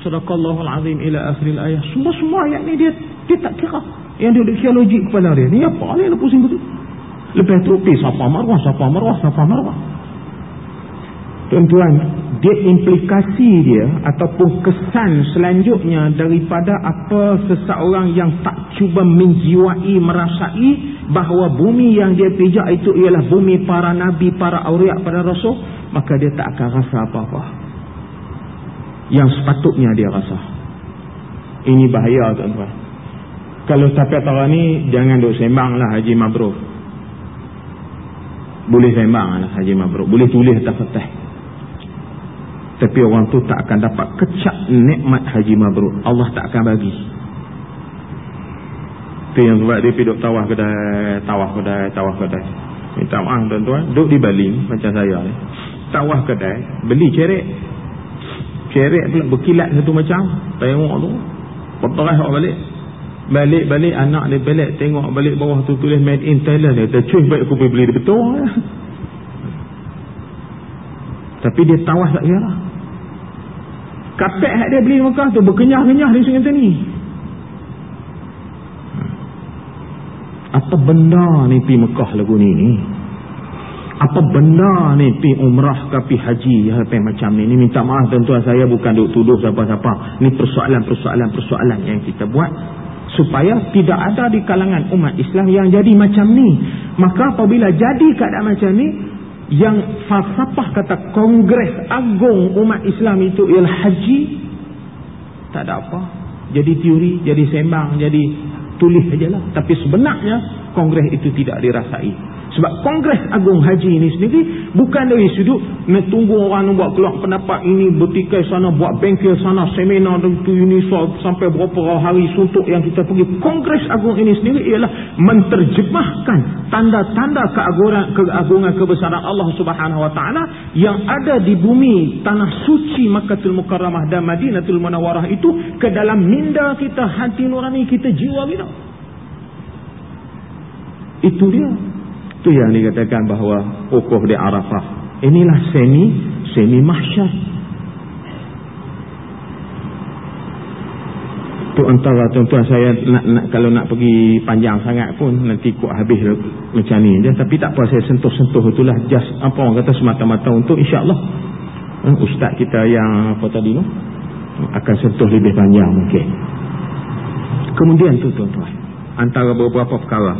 sadaqallahul azim ila akhir ayat semua-semua ayat ni dia dia tak kira. Yang dia kira logik kepala dia. Ni apa? Ni nak pusing betul. Lepas tu okey siapa marwah siapa marwah siapa marwah tuan-tuan dia implikasi dia ataupun kesan selanjutnya daripada apa seseorang yang tak cuba menjiwai merasai bahawa bumi yang dia pijak itu ialah bumi para nabi para awliya para rasul maka dia tak akan rasa apa-apa. Yang sepatutnya dia rasa. Ini bahaya tuan-tuan. Kalau sampai tahu ni jangan duk sembang lah Haji Mabrur. Boleh sembang lah Haji Mabrur. Boleh tulis atas fatah tapi orang tu tak akan dapat kecap nikmat haji mabrur. Allah tak akan bagi. Itu yang sebab dia pergi tawah kedai, tawah kedai, tawah kedai. Minta maaf tuan-tuan, duduk di Bali macam saya ni. Tawah kedai, beli cerek. Cerek pula berkilat satu macam. Tengok tu. Pertarah awak balik. Balik-balik anak dia balik tengok balik bawah tu tulis made in Thailand. Dia cuy baik aku pergi beli dia betul. Tapi dia tawah tak kira. Kapek yang dia beli di Mekah tu berkenyah-kenyah di sungai tani. Apa benda ni pi Mekah lagu ni? Apa benda ni pi umrah ke pi haji apa macam ni? Ni minta maaf tuan-tuan saya bukan duk tuduh siapa-siapa. Ni persoalan-persoalan-persoalan yang kita buat supaya tidak ada di kalangan umat Islam yang jadi macam ni. Maka apabila jadi keadaan macam ni, yang falsafah kata kongres agung umat Islam itu ialah haji tak ada apa. Jadi teori jadi sembang jadi tulis sajalah tapi sebenarnya kongres itu tidak dirasai sebab Kongres Agung Haji ini sendiri bukan dari sudut nak tunggu orang nak buat keluar pendapat ini bertikai sana buat bengkel sana seminar itu ini sampai berapa hari suntuk yang kita pergi. Kongres Agung ini sendiri ialah menterjemahkan tanda-tanda keagungan, keagungan kebesaran Allah Subhanahu Wa Taala yang ada di bumi tanah suci Makkahul Mukarramah dan Madinatul Munawwarah itu ke dalam minda kita, hati nurani kita, jiwa kita. Itu dia. Itu yang dikatakan bahawa ukuf di Arafah. Inilah semi semi mahsyar. Itu antara tuan-tuan saya nak, nak, kalau nak pergi panjang sangat pun nanti kuat habis macam ni je. Tapi tak apa saya sentuh-sentuh itulah just apa orang kata semata-mata untuk insyaAllah uh, ustaz kita yang apa tadi tu akan sentuh lebih panjang mungkin. Kemudian tu tuan-tuan antara beberapa perkara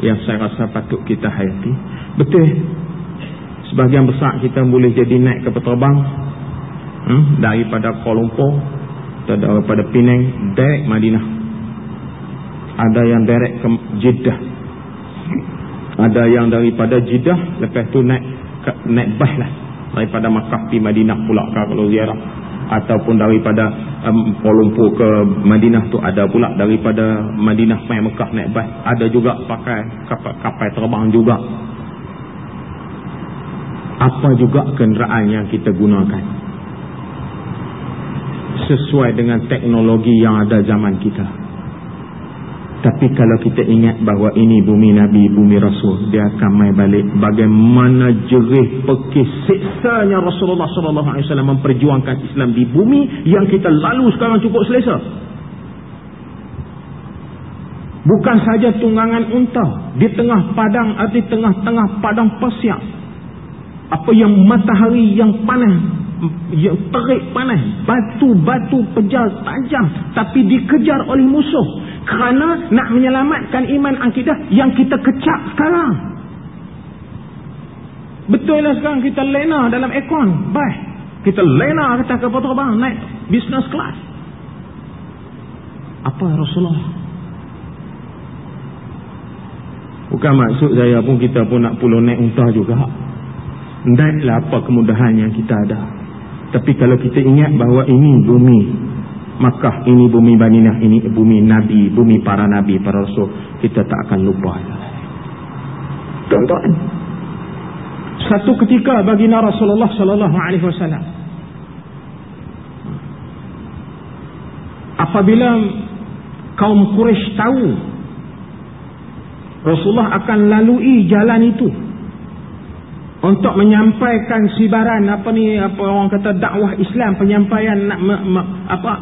yang saya rasa patut kita hayati. Betul. Sebagian besar kita boleh jadi naik ke terbang hmm, daripada Kuala Lumpur atau daripada Penang direct Madinah. Ada yang direct ke Jeddah. Ada yang daripada Jeddah lepas tu naik naik bah lah daripada Makkah pergi Madinah pula kalau ziarah ataupun daripada um, Kuala Lumpur ke Madinah tu ada pula. Daripada Madinah mai Mekah naik bas ada juga pakai kapal, kapal terbang juga. Apa juga kenderaan yang kita gunakan? Sesuai dengan teknologi yang ada zaman kita tapi kalau kita ingat bahawa ini bumi Nabi, bumi Rasul, dia akan mai balik bagaimana jerih pekis siksanya Rasulullah SAW memperjuangkan Islam di bumi yang kita lalu sekarang cukup selesa. Bukan saja tunggangan unta di tengah padang atau di tengah-tengah padang pasiak. Apa yang matahari yang panas yang terik panas batu-batu pejal tajam tapi dikejar oleh musuh kerana nak menyelamatkan iman akidah yang kita kecap sekarang. Betul lah sekarang kita lena dalam ekon baik. Kita lena kata kapal terbang. Naik business class. Apa Rasulullah? Bukan maksud saya pun kita pun nak puluh naik unta juga. Naiklah apa kemudahan yang kita ada. Tapi kalau kita ingat bahawa ini bumi Makkah, ini bumi Baninah, ini bumi Nabi, bumi para Nabi, para Rasul, kita tak akan lupa. Tuan-tuan. Satu ketika baginda Rasulullah sallallahu alaihi wasallam apabila kaum Quraisy tahu Rasulullah akan lalui jalan itu untuk menyampaikan sibaran apa ni apa orang kata dakwah Islam penyampaian nak me, me, apa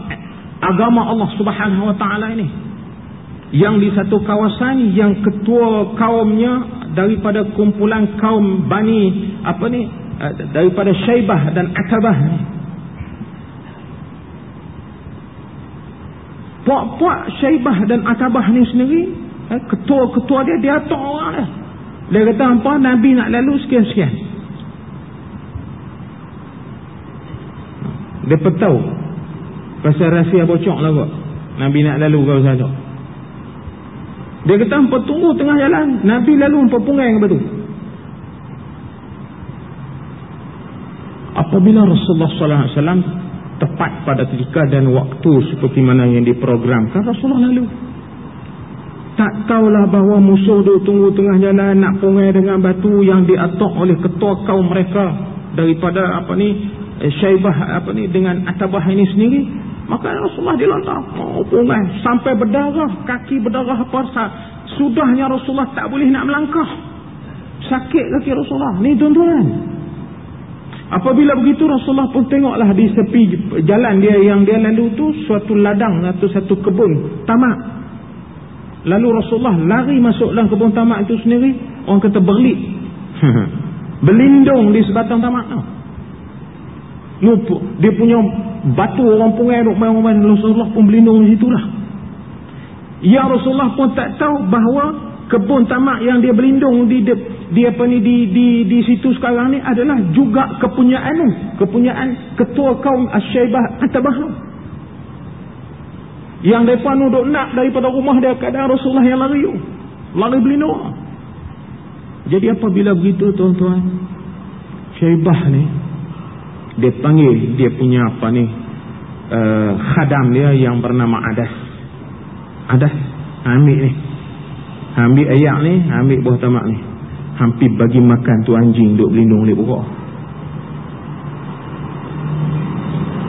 agama Allah Subhanahu Wa Taala ini yang di satu kawasan yang ketua kaumnya daripada kumpulan kaum Bani apa ni eh, daripada Syaibah dan Atabah ni puak-puak Syaibah dan Atabah ni sendiri eh, ketua-ketua dia dia atok orang dia dia kata apa Nabi nak lalu sekian-sekian. Dia petau. Pasal rahsia bocok lah kot. Nabi nak lalu kau sahaja. Dia kata apa tunggu tengah jalan. Nabi lalu apa pungai ke batu. Apabila Rasulullah SAW tepat pada ketika dan waktu seperti mana yang diprogramkan Rasulullah lalu tak tahulah bahawa musuh duk tunggu tengah jalan nak pungai dengan batu yang diatok oleh ketua kaum mereka daripada apa ni eh, syaibah apa ni dengan atabah ini sendiri maka Rasulullah dilontar oh, sampai berdarah kaki berdarah apa sudahnya Rasulullah tak boleh nak melangkah sakit kaki Rasulullah ni tuan-tuan apabila begitu Rasulullah pun tengoklah di sepi jalan dia yang dia lalu tu suatu ladang atau satu kebun tamak Lalu Rasulullah lari masuk dalam kebun tamak itu sendiri. Orang kata berlik. Berlindung di sebatang tamak tu. Dia punya batu orang pungai duk main-main. Rasulullah pun berlindung di situlah. Ya Rasulullah pun tak tahu bahawa kebun tamak yang dia berlindung di di apa ni di di di situ sekarang ni adalah juga kepunyaan kepunyaan ketua kaum Asy-Syaibah Atabah yang mereka duduk nak daripada rumah dia keadaan Rasulullah yang lari lari berlindung jadi apabila begitu tuan-tuan syaibah ni dia panggil dia punya apa ni uh, khadam dia yang bernama Adas. Adas ambil ni. Ambil ayak ni ambil buah tamak ni. Hampir bagi makan tu anjing duduk berlindung di pokok.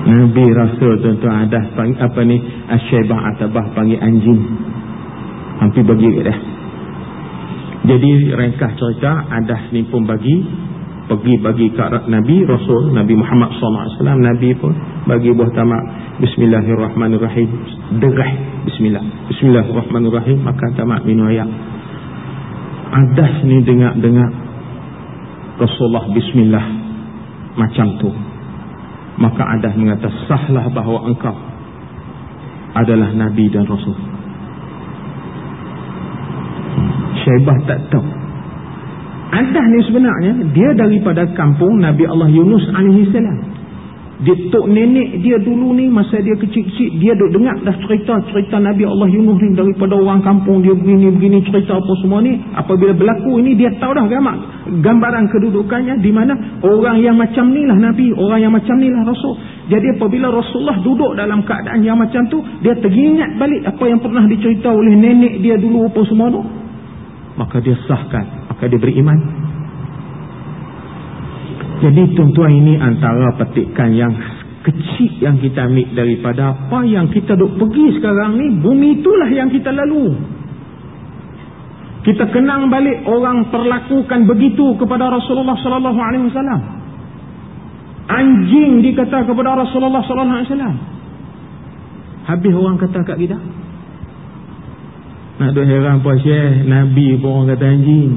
Nabi Rasul tuan-tuan ada panggil apa ni Asyaibah Atabah panggil anjing. Hampir bagi kat dia. Jadi ringkas cerita Adas ni pun bagi pergi bagi ke Nabi Rasul Nabi Muhammad SAW Nabi pun bagi buah tamak Bismillahirrahmanirrahim. Derah Bismillah. Bismillahirrahmanirrahim makan tamak minum air. Adas ni dengar-dengar Rasulullah Bismillah. Macam tu. Maka ada mengata sahlah bahawa engkau adalah Nabi dan Rasul. Syaibah tak tahu Adah ni sebenarnya dia daripada kampung Nabi Allah Yunus alaihi salam. Dia tok nenek dia dulu ni masa dia kecil-kecil dia duk dengar dah cerita-cerita Nabi Allah Yunus ni daripada orang kampung dia begini-begini cerita apa semua ni. Apabila berlaku ini dia tahu dah gambar gambaran kedudukannya di mana orang yang macam ni lah Nabi orang yang macam ni lah Rasul. Jadi apabila Rasulullah duduk dalam keadaan yang macam tu dia teringat balik apa yang pernah dicerita oleh nenek dia dulu apa semua tu. Maka dia sahkan maka dia beriman jadi tuan-tuan ini antara petikan yang kecil yang kita ambil daripada apa yang kita duk pergi sekarang ni. Bumi itulah yang kita lalu. Kita kenang balik orang perlakukan begitu kepada Rasulullah sallallahu alaihi wasallam. Anjing dikata kepada Rasulullah sallallahu alaihi wasallam. Habis orang kata kat kita. Nak duk heran puas Nabi pun orang kata anjing.